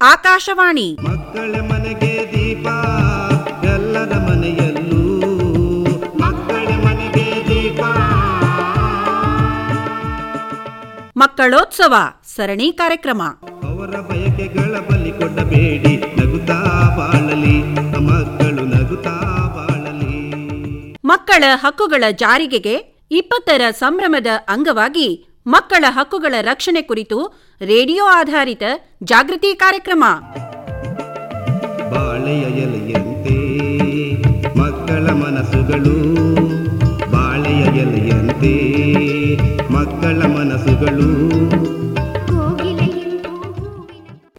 ಆಕಾಶವಾಣಿ. ಮಕ್ಕಳ ಮನೆಗೆ ದೀಪ ಎಲ್ಲರ ಮನೆಯಲ್ಲೂ. ಮಕ್ಕಳ ಮನೆಗೆ ದೀಪ. ಮಕ್ಕಳೋತ್ಸವ ಸರಣಿ ಕಾರ್ಯಕ್ರಮ. ಅವರ ಬಯಕೆಗಳ ಬಲಿ ಕೊಡಬೇಡಿ ನಗುತ್ತಾ ಬಾಳಲಿ. ಮಕ್ಕಳು ನಗುತ್ತಾ ಬಾಳಲಿ. ಮಕ್ಕಳ ಹಕ್ಕುಗಳ ಜಾರಿಗೆಗೆ ಇಪ್ಪತ್ತರ ಸಂಭ್ರಮದ ಅಂಗವಾಗಿ ಮಕ್ಕಳ ಹಕ್ಕುಗಳ ರಕ್ಷಣೆ ಕುರಿತು ರೇಡಿಯೋ ಆಧಾರಿತ ಜಾಗೃತಿ ಕಾರ್ಯಕ್ರಮ. ಬಾಳೆಯ ಎಲೆಯಂತೆ ಮಕ್ಕಳ ಮನಸ್ಸುಗಳು ಬಾಳೆಯ ಎಲೆಯಂತೆ ಮಕ್ಕಳ ಮನಸ್ಸುಗಳು.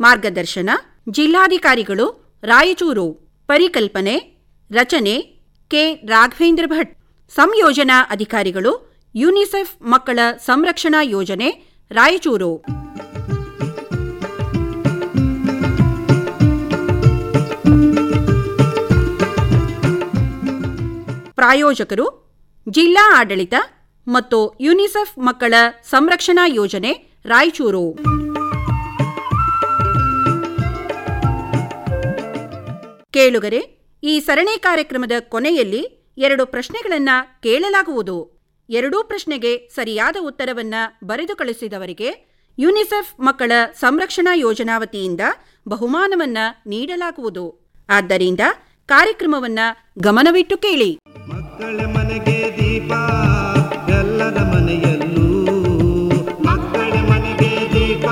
ಮಾರ್ಗದರ್ಶನ ಜಿಲ್ಲಾಧಿಕಾರಿಗಳು ರಾಯಚೂರು. ಪರಿಕಲ್ಪನೆ ರಚನೆ ಕೆ. ರಾಘವೇಂದ್ರ ಭಟ್. ಸಂಯೋಜನಾ ಅಧಿಕಾರಿಗಳು ಯುನಿಸೆಫ್ ಮಕ್ಕಳ ಸಂರಕ್ಷಣಾ ಯೋಜನೆ, ರಾಯಚೂರು. ಪ್ರಾಯೋಜಕರು, ಜಿಲ್ಲಾ ಆಡಳಿತ ಮತ್ತು ಯುನಿಸೆಫ್ ಮಕ್ಕಳ ಸಂರಕ್ಷಣಾ ಯೋಜನೆ, ರಾಯಚೂರು. ಕೇಳುಗರೆ, ಈ ಸರಣಿ ಕಾರ್ಯಕ್ರಮದ ಕೊನೆಯಲ್ಲಿ ಎರಡು ಪ್ರಶ್ನೆಗಳನ್ನು ಕೇಳಲಾಗುವುದು. ಎರಡೂ ಪ್ರಶ್ನೆಗೆ ಸರಿಯಾದ ಉತ್ತರವನ್ನ ಬರೆದು ಕಳಿಸಿದವರಿಗೆ ಯುನಿಸೆಫ್ ಮಕ್ಕಳ ಸಂರಕ್ಷಣಾ ಯೋಜನಾ ವತಿಯಿಂದ ಬಹುಮಾನವನ್ನ ನೀಡಲಾಗುವುದು. ಆದ್ದರಿಂದ ಕಾರ್ಯಕ್ರಮವನ್ನ ಗಮನವಿಟ್ಟು ಕೇಳಿ. ಮಕ್ಕಳ ಮನೆಗೆ ದೀಪ ಎಲ್ಲರ ಮನೆಯಲ್ಲೂ. ಮಕ್ಕಳ ಮನೆಗೆ ದೀಪ.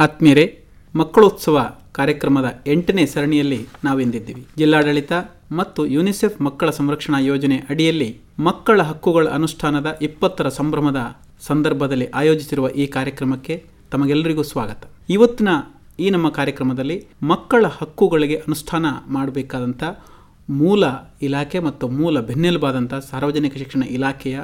ಆತ್ಮೀಯರೇ ಮಕ್ಕಳೋತ್ಸವ ಕಾರ್ಯಕ್ರಮದ ಎಂಟನೇ ಸರಣಿಯಲ್ಲಿ ನಾವೆಂದಿದ್ದೀವಿ. ಜಿಲ್ಲಾಡಳಿತ ಮತ್ತು ಯುನಿಸೆಫ್ ಮಕ್ಕಳ ಸಂರಕ್ಷಣಾ ಯೋಜನೆ ಅಡಿಯಲ್ಲಿ ಮಕ್ಕಳ ಹಕ್ಕುಗಳ ಅನುಷ್ಠಾನದ ಇಪ್ಪತ್ತರ ಸಂಭ್ರಮದ ಸಂದರ್ಭದಲ್ಲಿ ಆಯೋಜಿಸಿರುವ ಈ ಕಾರ್ಯಕ್ರಮಕ್ಕೆ ತಮಗೆಲ್ಲರಿಗೂ ಸ್ವಾಗತ. ಇವತ್ತಿನ ಈ ನಮ್ಮ ಕಾರ್ಯಕ್ರಮದಲ್ಲಿ ಮಕ್ಕಳ ಹಕ್ಕುಗಳಿಗೆ ಅನುಷ್ಠಾನ ಮಾಡಬೇಕಾದಂಥ ಮೂಲ ಇಲಾಖೆ ಮತ್ತು ಮೂಲ ಬೆನ್ನೆಲುಬಾದಂಥ ಸಾರ್ವಜನಿಕ ಶಿಕ್ಷಣ ಇಲಾಖೆಯ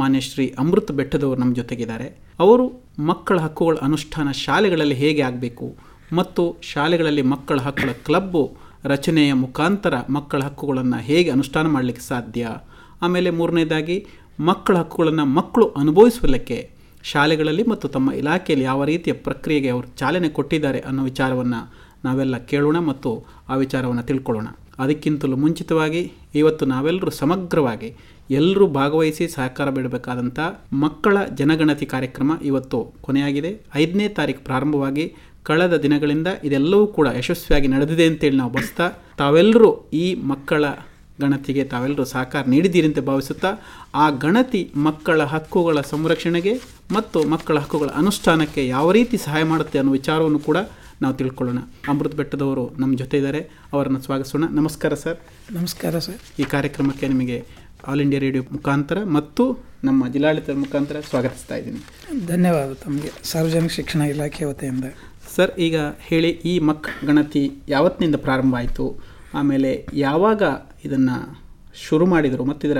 ಮಾನ್ಯ ಶ್ರೀ ಅಮೃತ್ ಬೆಟ್ಟದವರು ನಮ್ಮ ಜೊತೆಗಿದ್ದಾರೆ. ಅವರು ಮಕ್ಕಳ ಹಕ್ಕುಗಳ ಅನುಷ್ಠಾನ ಶಾಲೆಗಳಲ್ಲಿ ಹೇಗೆ ಆಗಬೇಕು ಮತ್ತು ಶಾಲೆಗಳಲ್ಲಿ ಮಕ್ಕಳ ಹಕ್ಕುಗಳ ಕ್ಲಬ್ಬು ರಚನೆಯ ಮುಖಾಂತರ ಮಕ್ಕಳ ಹಕ್ಕುಗಳನ್ನು ಹೇಗೆ ಅನುಷ್ಠಾನ ಮಾಡಲಿಕ್ಕೆ ಸಾಧ್ಯ? ಆಮೇಲೆ ಮೂರನೇದಾಗಿ, ಮಕ್ಕಳ ಹಕ್ಕುಗಳನ್ನು ಮಕ್ಕಳು ಅನುಭವಿಸಲಿಕ್ಕೆ ಶಾಲೆಗಳಲ್ಲಿ ಮತ್ತು ತಮ್ಮ ಇಲಾಖೆಯಲ್ಲಿ ಯಾವ ರೀತಿಯ ಪ್ರಕ್ರಿಯೆಗೆ ಅವರು ಚಾಲನೆ ಕೊಟ್ಟಿದ್ದಾರೆ ಅನ್ನೋ ವಿಚಾರವನ್ನು ನಾವೆಲ್ಲ ಕೇಳೋಣ ಮತ್ತು ಆ ವಿಚಾರವನ್ನು ತಿಳ್ಕೊಳ್ಳೋಣ. ಅದಕ್ಕಿಂತಲೂ ಮುಂಚಿತವಾಗಿ ಇವತ್ತು ನಾವೆಲ್ಲರೂ ಸಮಗ್ರವಾಗಿ ಎಲ್ಲರೂ ಭಾಗವಹಿಸಿ ಸಹಕಾರ ಬಿಡಬೇಕಾದಂಥ ಮಕ್ಕಳ ಜನಗಣತಿ ಕಾರ್ಯಕ್ರಮ ಇವತ್ತು ಕೊನೆಯಾಗಿದೆ. ಐದನೇ ತಾರೀಕು ಪ್ರಾರಂಭವಾಗಿ ಕಳೆದ ದಿನಗಳಿಂದ ಇದೆಲ್ಲವೂ ಕೂಡ ಯಶಸ್ವಿಯಾಗಿ ನಡೆದಿದೆ ಅಂತೇಳಿ ನಾವು ಬಸ್ತಾ ತಾವೆಲ್ಲರೂ ಈ ಮಕ್ಕಳ ಗಣತಿಗೆ ತಾವೆಲ್ಲರೂ ಸಹಕಾರ ನೀಡಿದ್ದೀರಿ ಅಂತ ಭಾವಿಸುತ್ತಾ ಆ ಗಣತಿ ಮಕ್ಕಳ ಹಕ್ಕುಗಳ ಸಂರಕ್ಷಣೆಗೆ ಮತ್ತು ಮಕ್ಕಳ ಹಕ್ಕುಗಳ ಅನುಷ್ಠಾನಕ್ಕೆ ಯಾವ ರೀತಿ ಸಹಾಯ ಮಾಡುತ್ತೆ ಅನ್ನೋ ವಿಚಾರವನ್ನು ಕೂಡ ನಾವು ತಿಳ್ಕೊಳ್ಳೋಣ. ಅಮೃತ್ ಬೆಟ್ಟದವರು ನಮ್ಮ ಜೊತೆ ಇದ್ದಾರೆ. ಅವರನ್ನು ಸ್ವಾಗತಿಸೋಣ. ನಮಸ್ಕಾರ ಸರ್. ನಮಸ್ಕಾರ ಸರ್. ಈ ಕಾರ್ಯಕ್ರಮಕ್ಕೆ ನಿಮಗೆ ಆಲ್ ಇಂಡಿಯಾ ರೇಡಿಯೋ ಮುಖಾಂತರ ಮತ್ತು ನಮ್ಮ ಜಿಲ್ಲಾಡಳಿತದ ಮುಖಾಂತರ ಸ್ವಾಗತಿಸ್ತಾ ಇದ್ದೀನಿ. ಧನ್ಯವಾದ ತಮಗೆ. ಸಾರ್ವಜನಿಕ ಶಿಕ್ಷಣ ಇಲಾಖೆ ವತಿಯಿಂದ ಸರ್ ಈಗ ಹೇಳಿ ಈ ಮಕ್ ಗಣತಿ ಯಾವತ್ತಿನಿಂದ ಪ್ರಾರಂಭ ಆಯಿತು ಆಮೇಲೆ ಯಾವಾಗ ಇದನ್ನು ಶುರು ಮಾಡಿದರು? ಮತ್ತು ಇದರ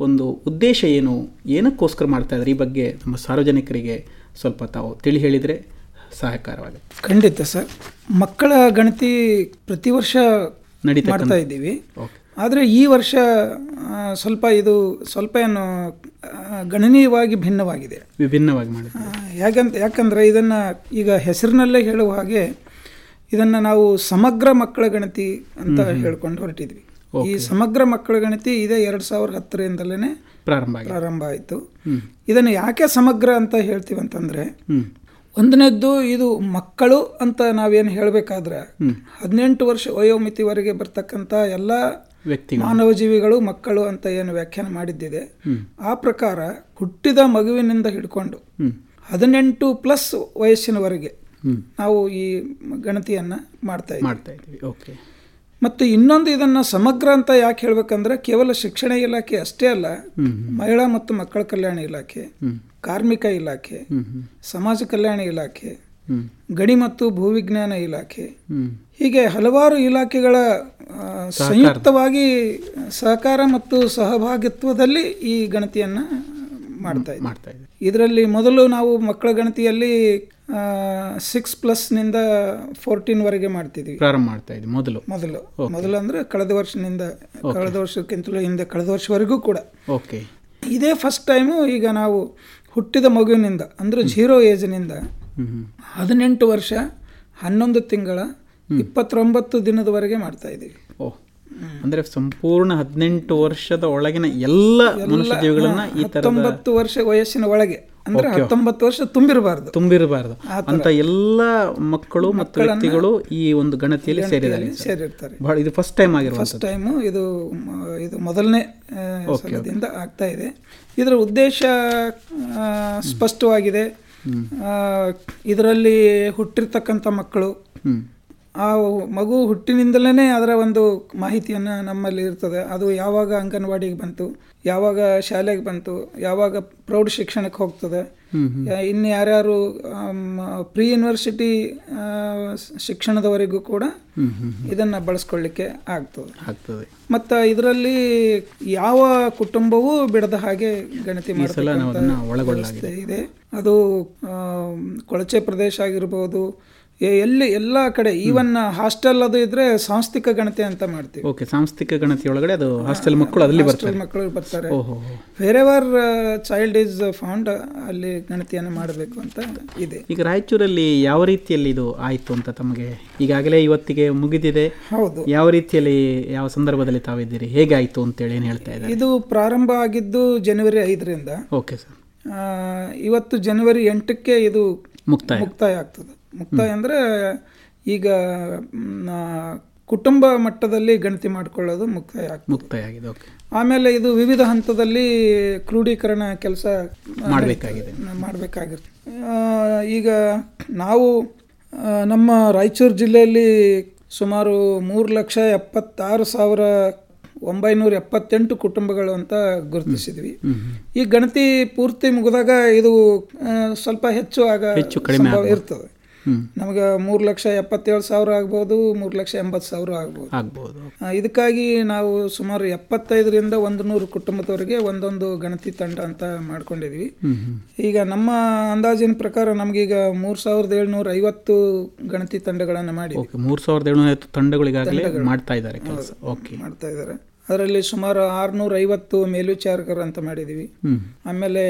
ಒಂದು ಉದ್ದೇಶ ಏನು? ಏನಕ್ಕೋಸ್ಕರ ಮಾಡ್ತಾ ಇದ್ದಾರೆ ಈ ಬಗ್ಗೆ ನಮ್ಮ ಸಾರ್ವಜನಿಕರಿಗೆ ಸ್ವಲ್ಪ ತಾವು ತಿಳಿ ಹೇಳಿದರೆ ಸಹಕಾರವಾಗುತ್ತೆ. ಖಂಡಿತ ಸರ್. ಮಕ್ಕಳ ಗಣತಿ ಪ್ರತಿ ವರ್ಷ ನಡೀತಾ ಇದ್ದೀವಿ. ಓಕೆ. ಆದರೆ ಈ ವರ್ಷ ಸ್ವಲ್ಪ ಇದು ಸ್ವಲ್ಪ ಏನು ಗಣನೀಯವಾಗಿ ಭಿನ್ನವಾಗಿದೆ. ವಿಭಿನ್ನವಾಗಿ ಮಾಡಿ ಯಾಕಂತ ಯಾಕಂದರೆ ಇದನ್ನು ಈಗ ಹೆಸರಿನಲ್ಲೇ ಹೇಳುವ ಹಾಗೆ ಇದನ್ನು ನಾವು ಸಮಗ್ರ ಮಕ್ಕಳ ಗಣತಿ ಅಂತ ಹೇಳ್ಕೊಂಡು ಹೊರಟಿದ್ವಿ. ಈ ಸಮಗ್ರ ಮಕ್ಕಳ ಗಣತಿ ಇದೇ ಎರಡು ಸಾವಿರದ ಹತ್ತರಿಂದಲೇ ಪ್ರಾರಂಭ ಪ್ರಾರಂಭ ಆಯಿತು. ಇದನ್ನು ಯಾಕೆ ಸಮಗ್ರ ಅಂತ ಹೇಳ್ತೀವಿ ಅಂತಂದರೆ ಒಂದನೇದ್ದು ಇದು ಮಕ್ಕಳು ಅಂತ ನಾವೇನು ಹೇಳಬೇಕಾದ್ರೆ ಹದಿನೆಂಟು ವರ್ಷ ವಯೋಮಿತಿವರೆಗೆ ಬರ್ತಕ್ಕಂಥ ಎಲ್ಲ ವ್ಯಕ್ತಿಗಳು. ಮಾನವ ಜೀವಿಗಳು ಮಕ್ಕಳು ಅಂತ ಏನು ವ್ಯಾಖ್ಯಾನ ಮಾಡಿದ್ದಿದೆ. ಆ ಪ್ರಕಾರ ಹುಟ್ಟಿದ ಮಗುವಿನಿಂದ ಹಿಡ್ಕೊಂಡು ಹದಿನೆಂಟು ಪ್ಲಸ್ ವಯಸ್ಸಿನವರೆಗೆ ನಾವು ಈ ಗಣತಿಯನ್ನು ಮಾಡ್ತಾ ಇದ್ದೀವಿ. ಮಾಡ್ತಾ ಇದ್ದೀವಿ. ಓಕೆ. ಮತ್ತು ಇನ್ನೊಂದು ಇದನ್ನು ಸಮಗ್ರ ಅಂತ ಯಾಕೆ ಹೇಳ್ಬೇಕಂದ್ರೆ ಕೇವಲ ಶಿಕ್ಷಣ ಇಲಾಖೆ ಅಷ್ಟೇ ಅಲ್ಲ ಮಹಿಳಾ ಮತ್ತು ಮಕ್ಕಳ ಕಲ್ಯಾಣ ಇಲಾಖೆ ಕಾರ್ಮಿಕ ಇಲಾಖೆ ಸಮಾಜ ಕಲ್ಯಾಣ ಇಲಾಖೆ ಗಣಿ ಮತ್ತು ಭೂವಿಜ್ಞಾನ ಇಲಾಖೆ ಹೀಗೆ ಹಲವಾರು ಇಲಾಖೆಗಳ ಸಂಯುಕ್ತವಾಗಿ ಸಹಕಾರ ಮತ್ತು ಸಹಭಾಗಿತ್ವದಲ್ಲಿ ಈ ಗಣತಿಯನ್ನು ಮಾಡ್ತಾ ಮಾಡ್ತಾ ಇದ್ದೀವಿ ಇದರಲ್ಲಿ ಮೊದಲು ನಾವು ಮಕ್ಕಳ ಗಣತಿಯಲ್ಲಿ ಸಿಕ್ಸ್ ಪ್ಲಸ್ನಿಂದ ಫೋರ್ಟೀನ್ವರೆಗೆ ಮಾಡ್ತಿದ್ವಿ. ಪ್ರಾರಂಭ ಮಾಡ್ತಾ ಇದ್ದೀವಿ ಮೊದಲು. ಮೊದಲು. ಮೊದಲು ಅಂದರೆ ಕಳೆದ ವರ್ಷದಿಂದ ಕಳೆದ ವರ್ಷಕ್ಕಿಂತಲೂ ಹಿಂದೆ ಕಳೆದ ವರ್ಷವರೆಗೂ ಕೂಡ. ಓಕೆ ಇದೇ ಫಸ್ಟ್ ಟೈಮು ಈಗ ನಾವು ಹುಟ್ಟಿದ ಮಗುವಿನಿಂದ ಅಂದ್ರೆ ಜೀರೋ ಏಜ್ನಿಂದ ಹದಿನೆಂಟು ವರ್ಷ ಹನ್ನೊಂದು ತಿಂಗಳ ಇಪ್ಪತ್ತೊಂಬತ್ತು ದಿನದವರೆಗೆ ಮಾಡ್ತಾ ಇದ್ದೀವಿ ಓ ಅಂದ್ರೆ ಸಂಪೂರ್ಣ ಹದಿನೆಂಟು ವರ್ಷದ ಒಳಗಿನ ಎಲ್ಲ ಮನುಷ್ಯ ಜೀವಿಗಳನ್ನ ಈ ಹತ್ತೊಂಬತ್ತು ವರ್ಷ ವಯಸ್ಸಿನ ಒಳಗೆ. ಅಂದ್ರೆ ಹತ್ತೊಂಬತ್ತು ವರ್ಷ ತುಂಬಿರಬಾರ್ದು. ತುಂಬಿರಬಾರ್ದು. ಅಂತ ಎಲ್ಲ ಮಕ್ಕಳು ಮತ್ತು ವ್ಯಕ್ತಿಗಳು ಈ ಒಂದು ಗಣತಿಯಲ್ಲಿ ಸೇರಿದ್ದಾರೆ. ಸೇರಿರ್ತಾರೆ. ಬಹಳ ಇದು ಫಸ್ಟ್ ಟೈಮ್ ಆಗಿರೋ ಫಸ್ಟ್ ಟೈಮು ಇದು ಇದು ಮೊದಲನೇ ಸಲದಿಂದ ಆಗ್ತಾ ಇದೆ. ಇದರ ಉದ್ದೇಶ ಸ್ಪಷ್ಟವಾಗಿದೆ. ಇದರಲ್ಲಿ ಹುಟ್ಟಿರ್ತಕ್ಕಂಥ ಮಕ್ಕಳು ಆ ಮಗು ಹುಟ್ಟಿನಿಂದಲೇ ಅದರ ಒಂದು ಮಾಹಿತಿಯನ್ನು ನಮ್ಮಲ್ಲಿ ಇರ್ತದೆ. ಅದು ಯಾವಾಗ ಅಂಗನವಾಡಿಗೆ ಬಂತು ಯಾವಾಗ ಶಾಲೆಗೆ ಬಂತು ಯಾವಾಗ ಪ್ರೌಢ ಶಿಕ್ಷಣಕ್ಕೆ ಹೋಗ್ತದೆ. ಇನ್ನು ಯಾರ್ಯಾರು ಪ್ರೀ ಯೂನಿವರ್ಸಿಟಿ ಶಿಕ್ಷಣದವರೆಗೂ ಕೂಡ ಇದನ್ನು ಬಳಸ್ಕೊಳ್ಳಿಕ್ಕೆ ಆಗ್ತದೆ. ಆಗ್ತದೆ. ಮತ್ತು ಇದರಲ್ಲಿ ಯಾವ ಕುಟುಂಬವೂ ಬಿಡದ ಹಾಗೆ ಗಣತಿ ಮಾಡಿಸಲು ಇದೆ. ಅದು ಕೊಳಚೆ ಪ್ರದೇಶ ಆಗಿರ್ಬೋದು ಎಲ್ಲಿ ಎಲ್ಲ ಕಡೆ ಈವನ್ ಹಾಸ್ಟೆಲ್ ಅದು ಇದ್ರೆ ಸಾಂಸ್ಥಿಕ ಗಣತಿ ಅಂತ ಮಾಡ್ತೀವಿ. ಓಕೆ ಸಾಂಸ್ಥಿಕ ಗಣತಿ ಒಳಗಡೆ ಅದು ಹಾಸ್ಟೆಲ್ ಮಕ್ಕಳು ಅಲ್ಲಿ ಬರ್ತಾರೆ. ಮಕ್ಕಳು ಬರ್ತಾರೆ. ಓಹೋ ಎವರ್ ಚೈಲ್ಡ್ ಈಸ್ ಫೌಂಡ್ ಅಲ್ಲಿ ಗಣತಿಯನ್ನು ಮಾಡಬೇಕು ಅಂತ ಇದೆ. ಈಗ ರಾಯಚೂರಲ್ಲಿ ಯಾವ ರೀತಿಯಲ್ಲಿ ಇದು ಆಯಿತು ಅಂತ ತಮಗೆ ಈಗಾಗಲೇ ಇವತ್ತಿಗೆ ಮುಗಿದಿದೆ. ಹೌದು. ಯಾವ ರೀತಿಯಲ್ಲಿ ಯಾವ ಸಂದರ್ಭದಲ್ಲಿ ತಾವಿದ್ದೀರಿ? ಹೇಗೆ ಆಯಿತು ಅಂತೇಳಿ ಏನು ಹೇಳ್ತಾ ಇದ್ದಾರೆ? ಇದು ಪ್ರಾರಂಭ ಆಗಿದ್ದು ಜನವರಿ ಐದರಿಂದ. Okay sir. ಇವತ್ತು ಜನವರಿ ಎಂಟಕ್ಕೆ ಇದು ಮುಕ್ತಾಯ. ಮುಕ್ತಾಯ ಆಗ್ತದೆ. ಮುಕ್ತಾಯ ಅಂದರೆ ಈಗ ಕುಟುಂಬ ಮಟ್ಟದಲ್ಲಿ ಗಣತಿ ಮಾಡಿಕೊಳ್ಳೋದು ಮುಕ್ತಾಯ ಮುಕ್ತಾಯ ಆಗಿದೆ ಓಕೆ. ಆಮೇಲೆ ಇದು ವಿವಿಧ ಹಂತದಲ್ಲಿ ಕ್ರೋಢೀಕರಣ ಕೆಲಸ ಮಾಡಬೇಕಾಗಿದೆ. ಮಾಡಬೇಕಾಗಿರುತ್ತೆ. ಈಗ ನಾವು ನಮ್ಮ ರಾಯಚೂರು ಜಿಲ್ಲೆಯಲ್ಲಿ ಸುಮಾರು ಮೂರು ಲಕ್ಷ ಎಪ್ಪತ್ತಾರು ಸಾವಿರ ಒಂಬೈನೂರ ಎಪ್ಪತ್ತೆಂಟು ಕುಟುಂಬಗಳು ಅಂತ ಗುರುತಿಸಿದ್ವಿ. ಈ ಗಣತಿ ಪೂರ್ತಿ ಮುಗಿದಾಗ ಇದು ಸ್ವಲ್ಪ ಹೆಚ್ಚು ಆಗ ಹೆಚ್ಚು ಇರ್ತದೆ. ಹ್ಮ್. ನಮಗೆ ಮೂರು ಲಕ್ಷ ಎಪ್ಪತ್ತೇಳು ಸಾವಿರ ಆಗ್ಬೋದು ಮೂರು ಲಕ್ಷ ಎಂಬತ್ತು ಸಾವಿರ ಆಗ್ಬೋದು. ಆಗ್ಬೋದು ಇದಕ್ಕಾಗಿ ನಾವು ಸುಮಾರು ಎಪ್ಪತ್ತೈದರಿಂದ ಒಂದು ನೂರು ಕುಟುಂಬದವರಿಗೆ ಒಂದೊಂದು ಗಣತಿ ತಂಡ ಅಂತ ಮಾಡ್ಕೊಂಡಿದ್ವಿ. ಈಗ ನಮ್ಮ ಅಂದಾಜಿನ ಪ್ರಕಾರ ನಮಗೀಗ ಮೂರು ಸಾವಿರದ ಏಳ್ನೂರ ಐವತ್ತು ಗಣತಿ ತಂಡಗಳನ್ನು ಮಾಡಿ ಮೂರು ಸಾವಿರದ ಏಳ್ನೂರ ಐವತ್ತು ತಂಡಗಳಿಗಾಗಲೇ ಮಾಡ್ತಾ ಇದ್ದಾರೆ ಕೆಲಸ. ಓಕೆ ಮಾಡ್ತಾ ಇದ್ದಾರೆ. ಅದರಲ್ಲಿ ಸುಮಾರು ಆರುನೂರ ಐವತ್ತು ಮೇಲ್ವಿಚಾರಕರು ಅಂತ ಮಾಡಿದ್ದೀವಿ ಆಮೇಲೆ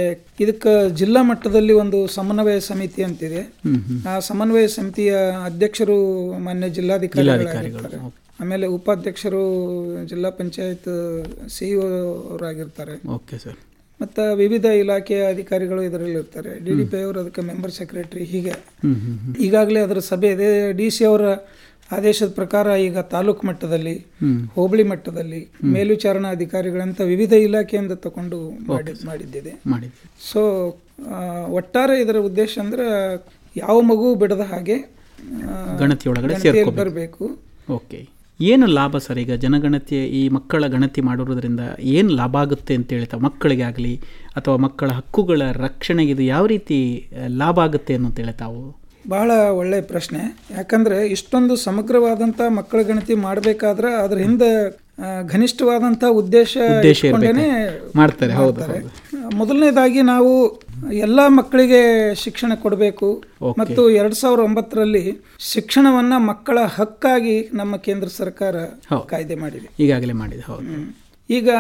ಇದಕ್ಕೆ ಜಿಲ್ಲಾ ಮಟ್ಟದಲ್ಲಿ ಒಂದು ಸಮನ್ವಯ ಸಮಿತಿ ಅಂತಿದೆ. ಆ ಸಮನ್ವಯ ಸಮಿತಿಯ ಅಧ್ಯಕ್ಷರು ಮಾನ್ಯ ಜಿಲ್ಲಾಧಿಕಾರಿಗಳಾಗಿರ್ತಾರೆ. ಆಮೇಲೆ ಉಪಾಧ್ಯಕ್ಷರು ಜಿಲ್ಲಾ ಪಂಚಾಯತ್ ಸಿಇಒ ಅವರಾಗಿರ್ತಾರೆ ಓಕೆ ಸರ್. ಮತ್ತು ವಿವಿಧ ಇಲಾಖೆಯ ಅಧಿಕಾರಿಗಳು ಇದರಲ್ಲಿ ಇರ್ತಾರೆ. ಡಿ ಡಿ ಪಿ ಅವರು ಅದಕ್ಕೆ ಮೆಂಬರ್ ಸೆಕ್ರೆಟರಿ ಹೀಗೆ. ಈಗಾಗಲೇ ಅದರ ಸಭೆ ಇದೆ. ಡಿ ಸಿ ಅವರ ಆದೇಶದ ಪ್ರಕಾರ ಈಗ ತಾಲೂಕು ಮಟ್ಟದಲ್ಲಿ. ಹೋಬಳಿ ಮಟ್ಟದಲ್ಲಿ ಮೇಲ್ವಿಚಾರಣಾ ಅಧಿಕಾರಿಗಳಂತ ವಿವಿಧ ಇಲಾಖೆಯಿಂದ ತಗೊಂಡು ಮಾಡಿ ಮಾಡಿದ್ದಿದೆ. ಸೊ ಒಟ್ಟಾರೆ ಇದರ ಉದ್ದೇಶ ಅಂದ್ರೆ ಯಾವ ಮಗು ಬಿಡದ ಹಾಗೆ ಗಣತಿಯೊಳಗಡೆ ಬರಬೇಕು. ಓಕೆ ಏನು ಲಾಭ ಸರ್? ಈಗ ಜನಗಣತಿ ಈ ಮಕ್ಕಳ ಗಣತಿ ಮಾಡೋದ್ರಿಂದ ಏನು ಲಾಭ ಆಗುತ್ತೆ ಅಂತ ಹೇಳ್ತಾ ಮಕ್ಕಳಿಗೆ ಆಗಲಿ ಅಥವಾ ಮಕ್ಕಳ ಹಕ್ಕುಗಳ ರಕ್ಷಣೆಗೆ ಇದು ಯಾವ ರೀತಿ ಲಾಭ ಆಗುತ್ತೆ ಅಂತ ತಾವು ಬಹಳ ಒಳ್ಳೆಯ ಪ್ರಶ್ನೆ. ಯಾಕಂದರೆ ಇಷ್ಟೊಂದು ಸಮಗ್ರವಾದಂಥ ಮಕ್ಕಳ ಗಣತಿ ಮಾಡಬೇಕಾದ್ರೆ ಅದ್ರ ಹಿಂದೆ ಘನಿಷ್ಠವಾದಂಥ ಉದ್ದೇಶ ಮಾಡ್ತಾರೆ ಹೌದು. ಮೊದಲನೇದಾಗಿ ನಾವು ಎಲ್ಲ ಮಕ್ಕಳಿಗೆ ಶಿಕ್ಷಣ ಕೊಡಬೇಕು. ಮತ್ತು ಎರಡ್ ಸಾವಿರದ ಒಂಬತ್ತರಲ್ಲಿ ಶಿಕ್ಷಣವನ್ನ ಮಕ್ಕಳ ಹಕ್ಕಾಗಿ ನಮ್ಮ ಕೇಂದ್ರ ಸರ್ಕಾರ ಕಾಯ್ದೆ ಮಾಡಿದೆ. ಈಗಾಗಲೇ ಮಾಡಿದೆ ಹೌದು. ಈಗ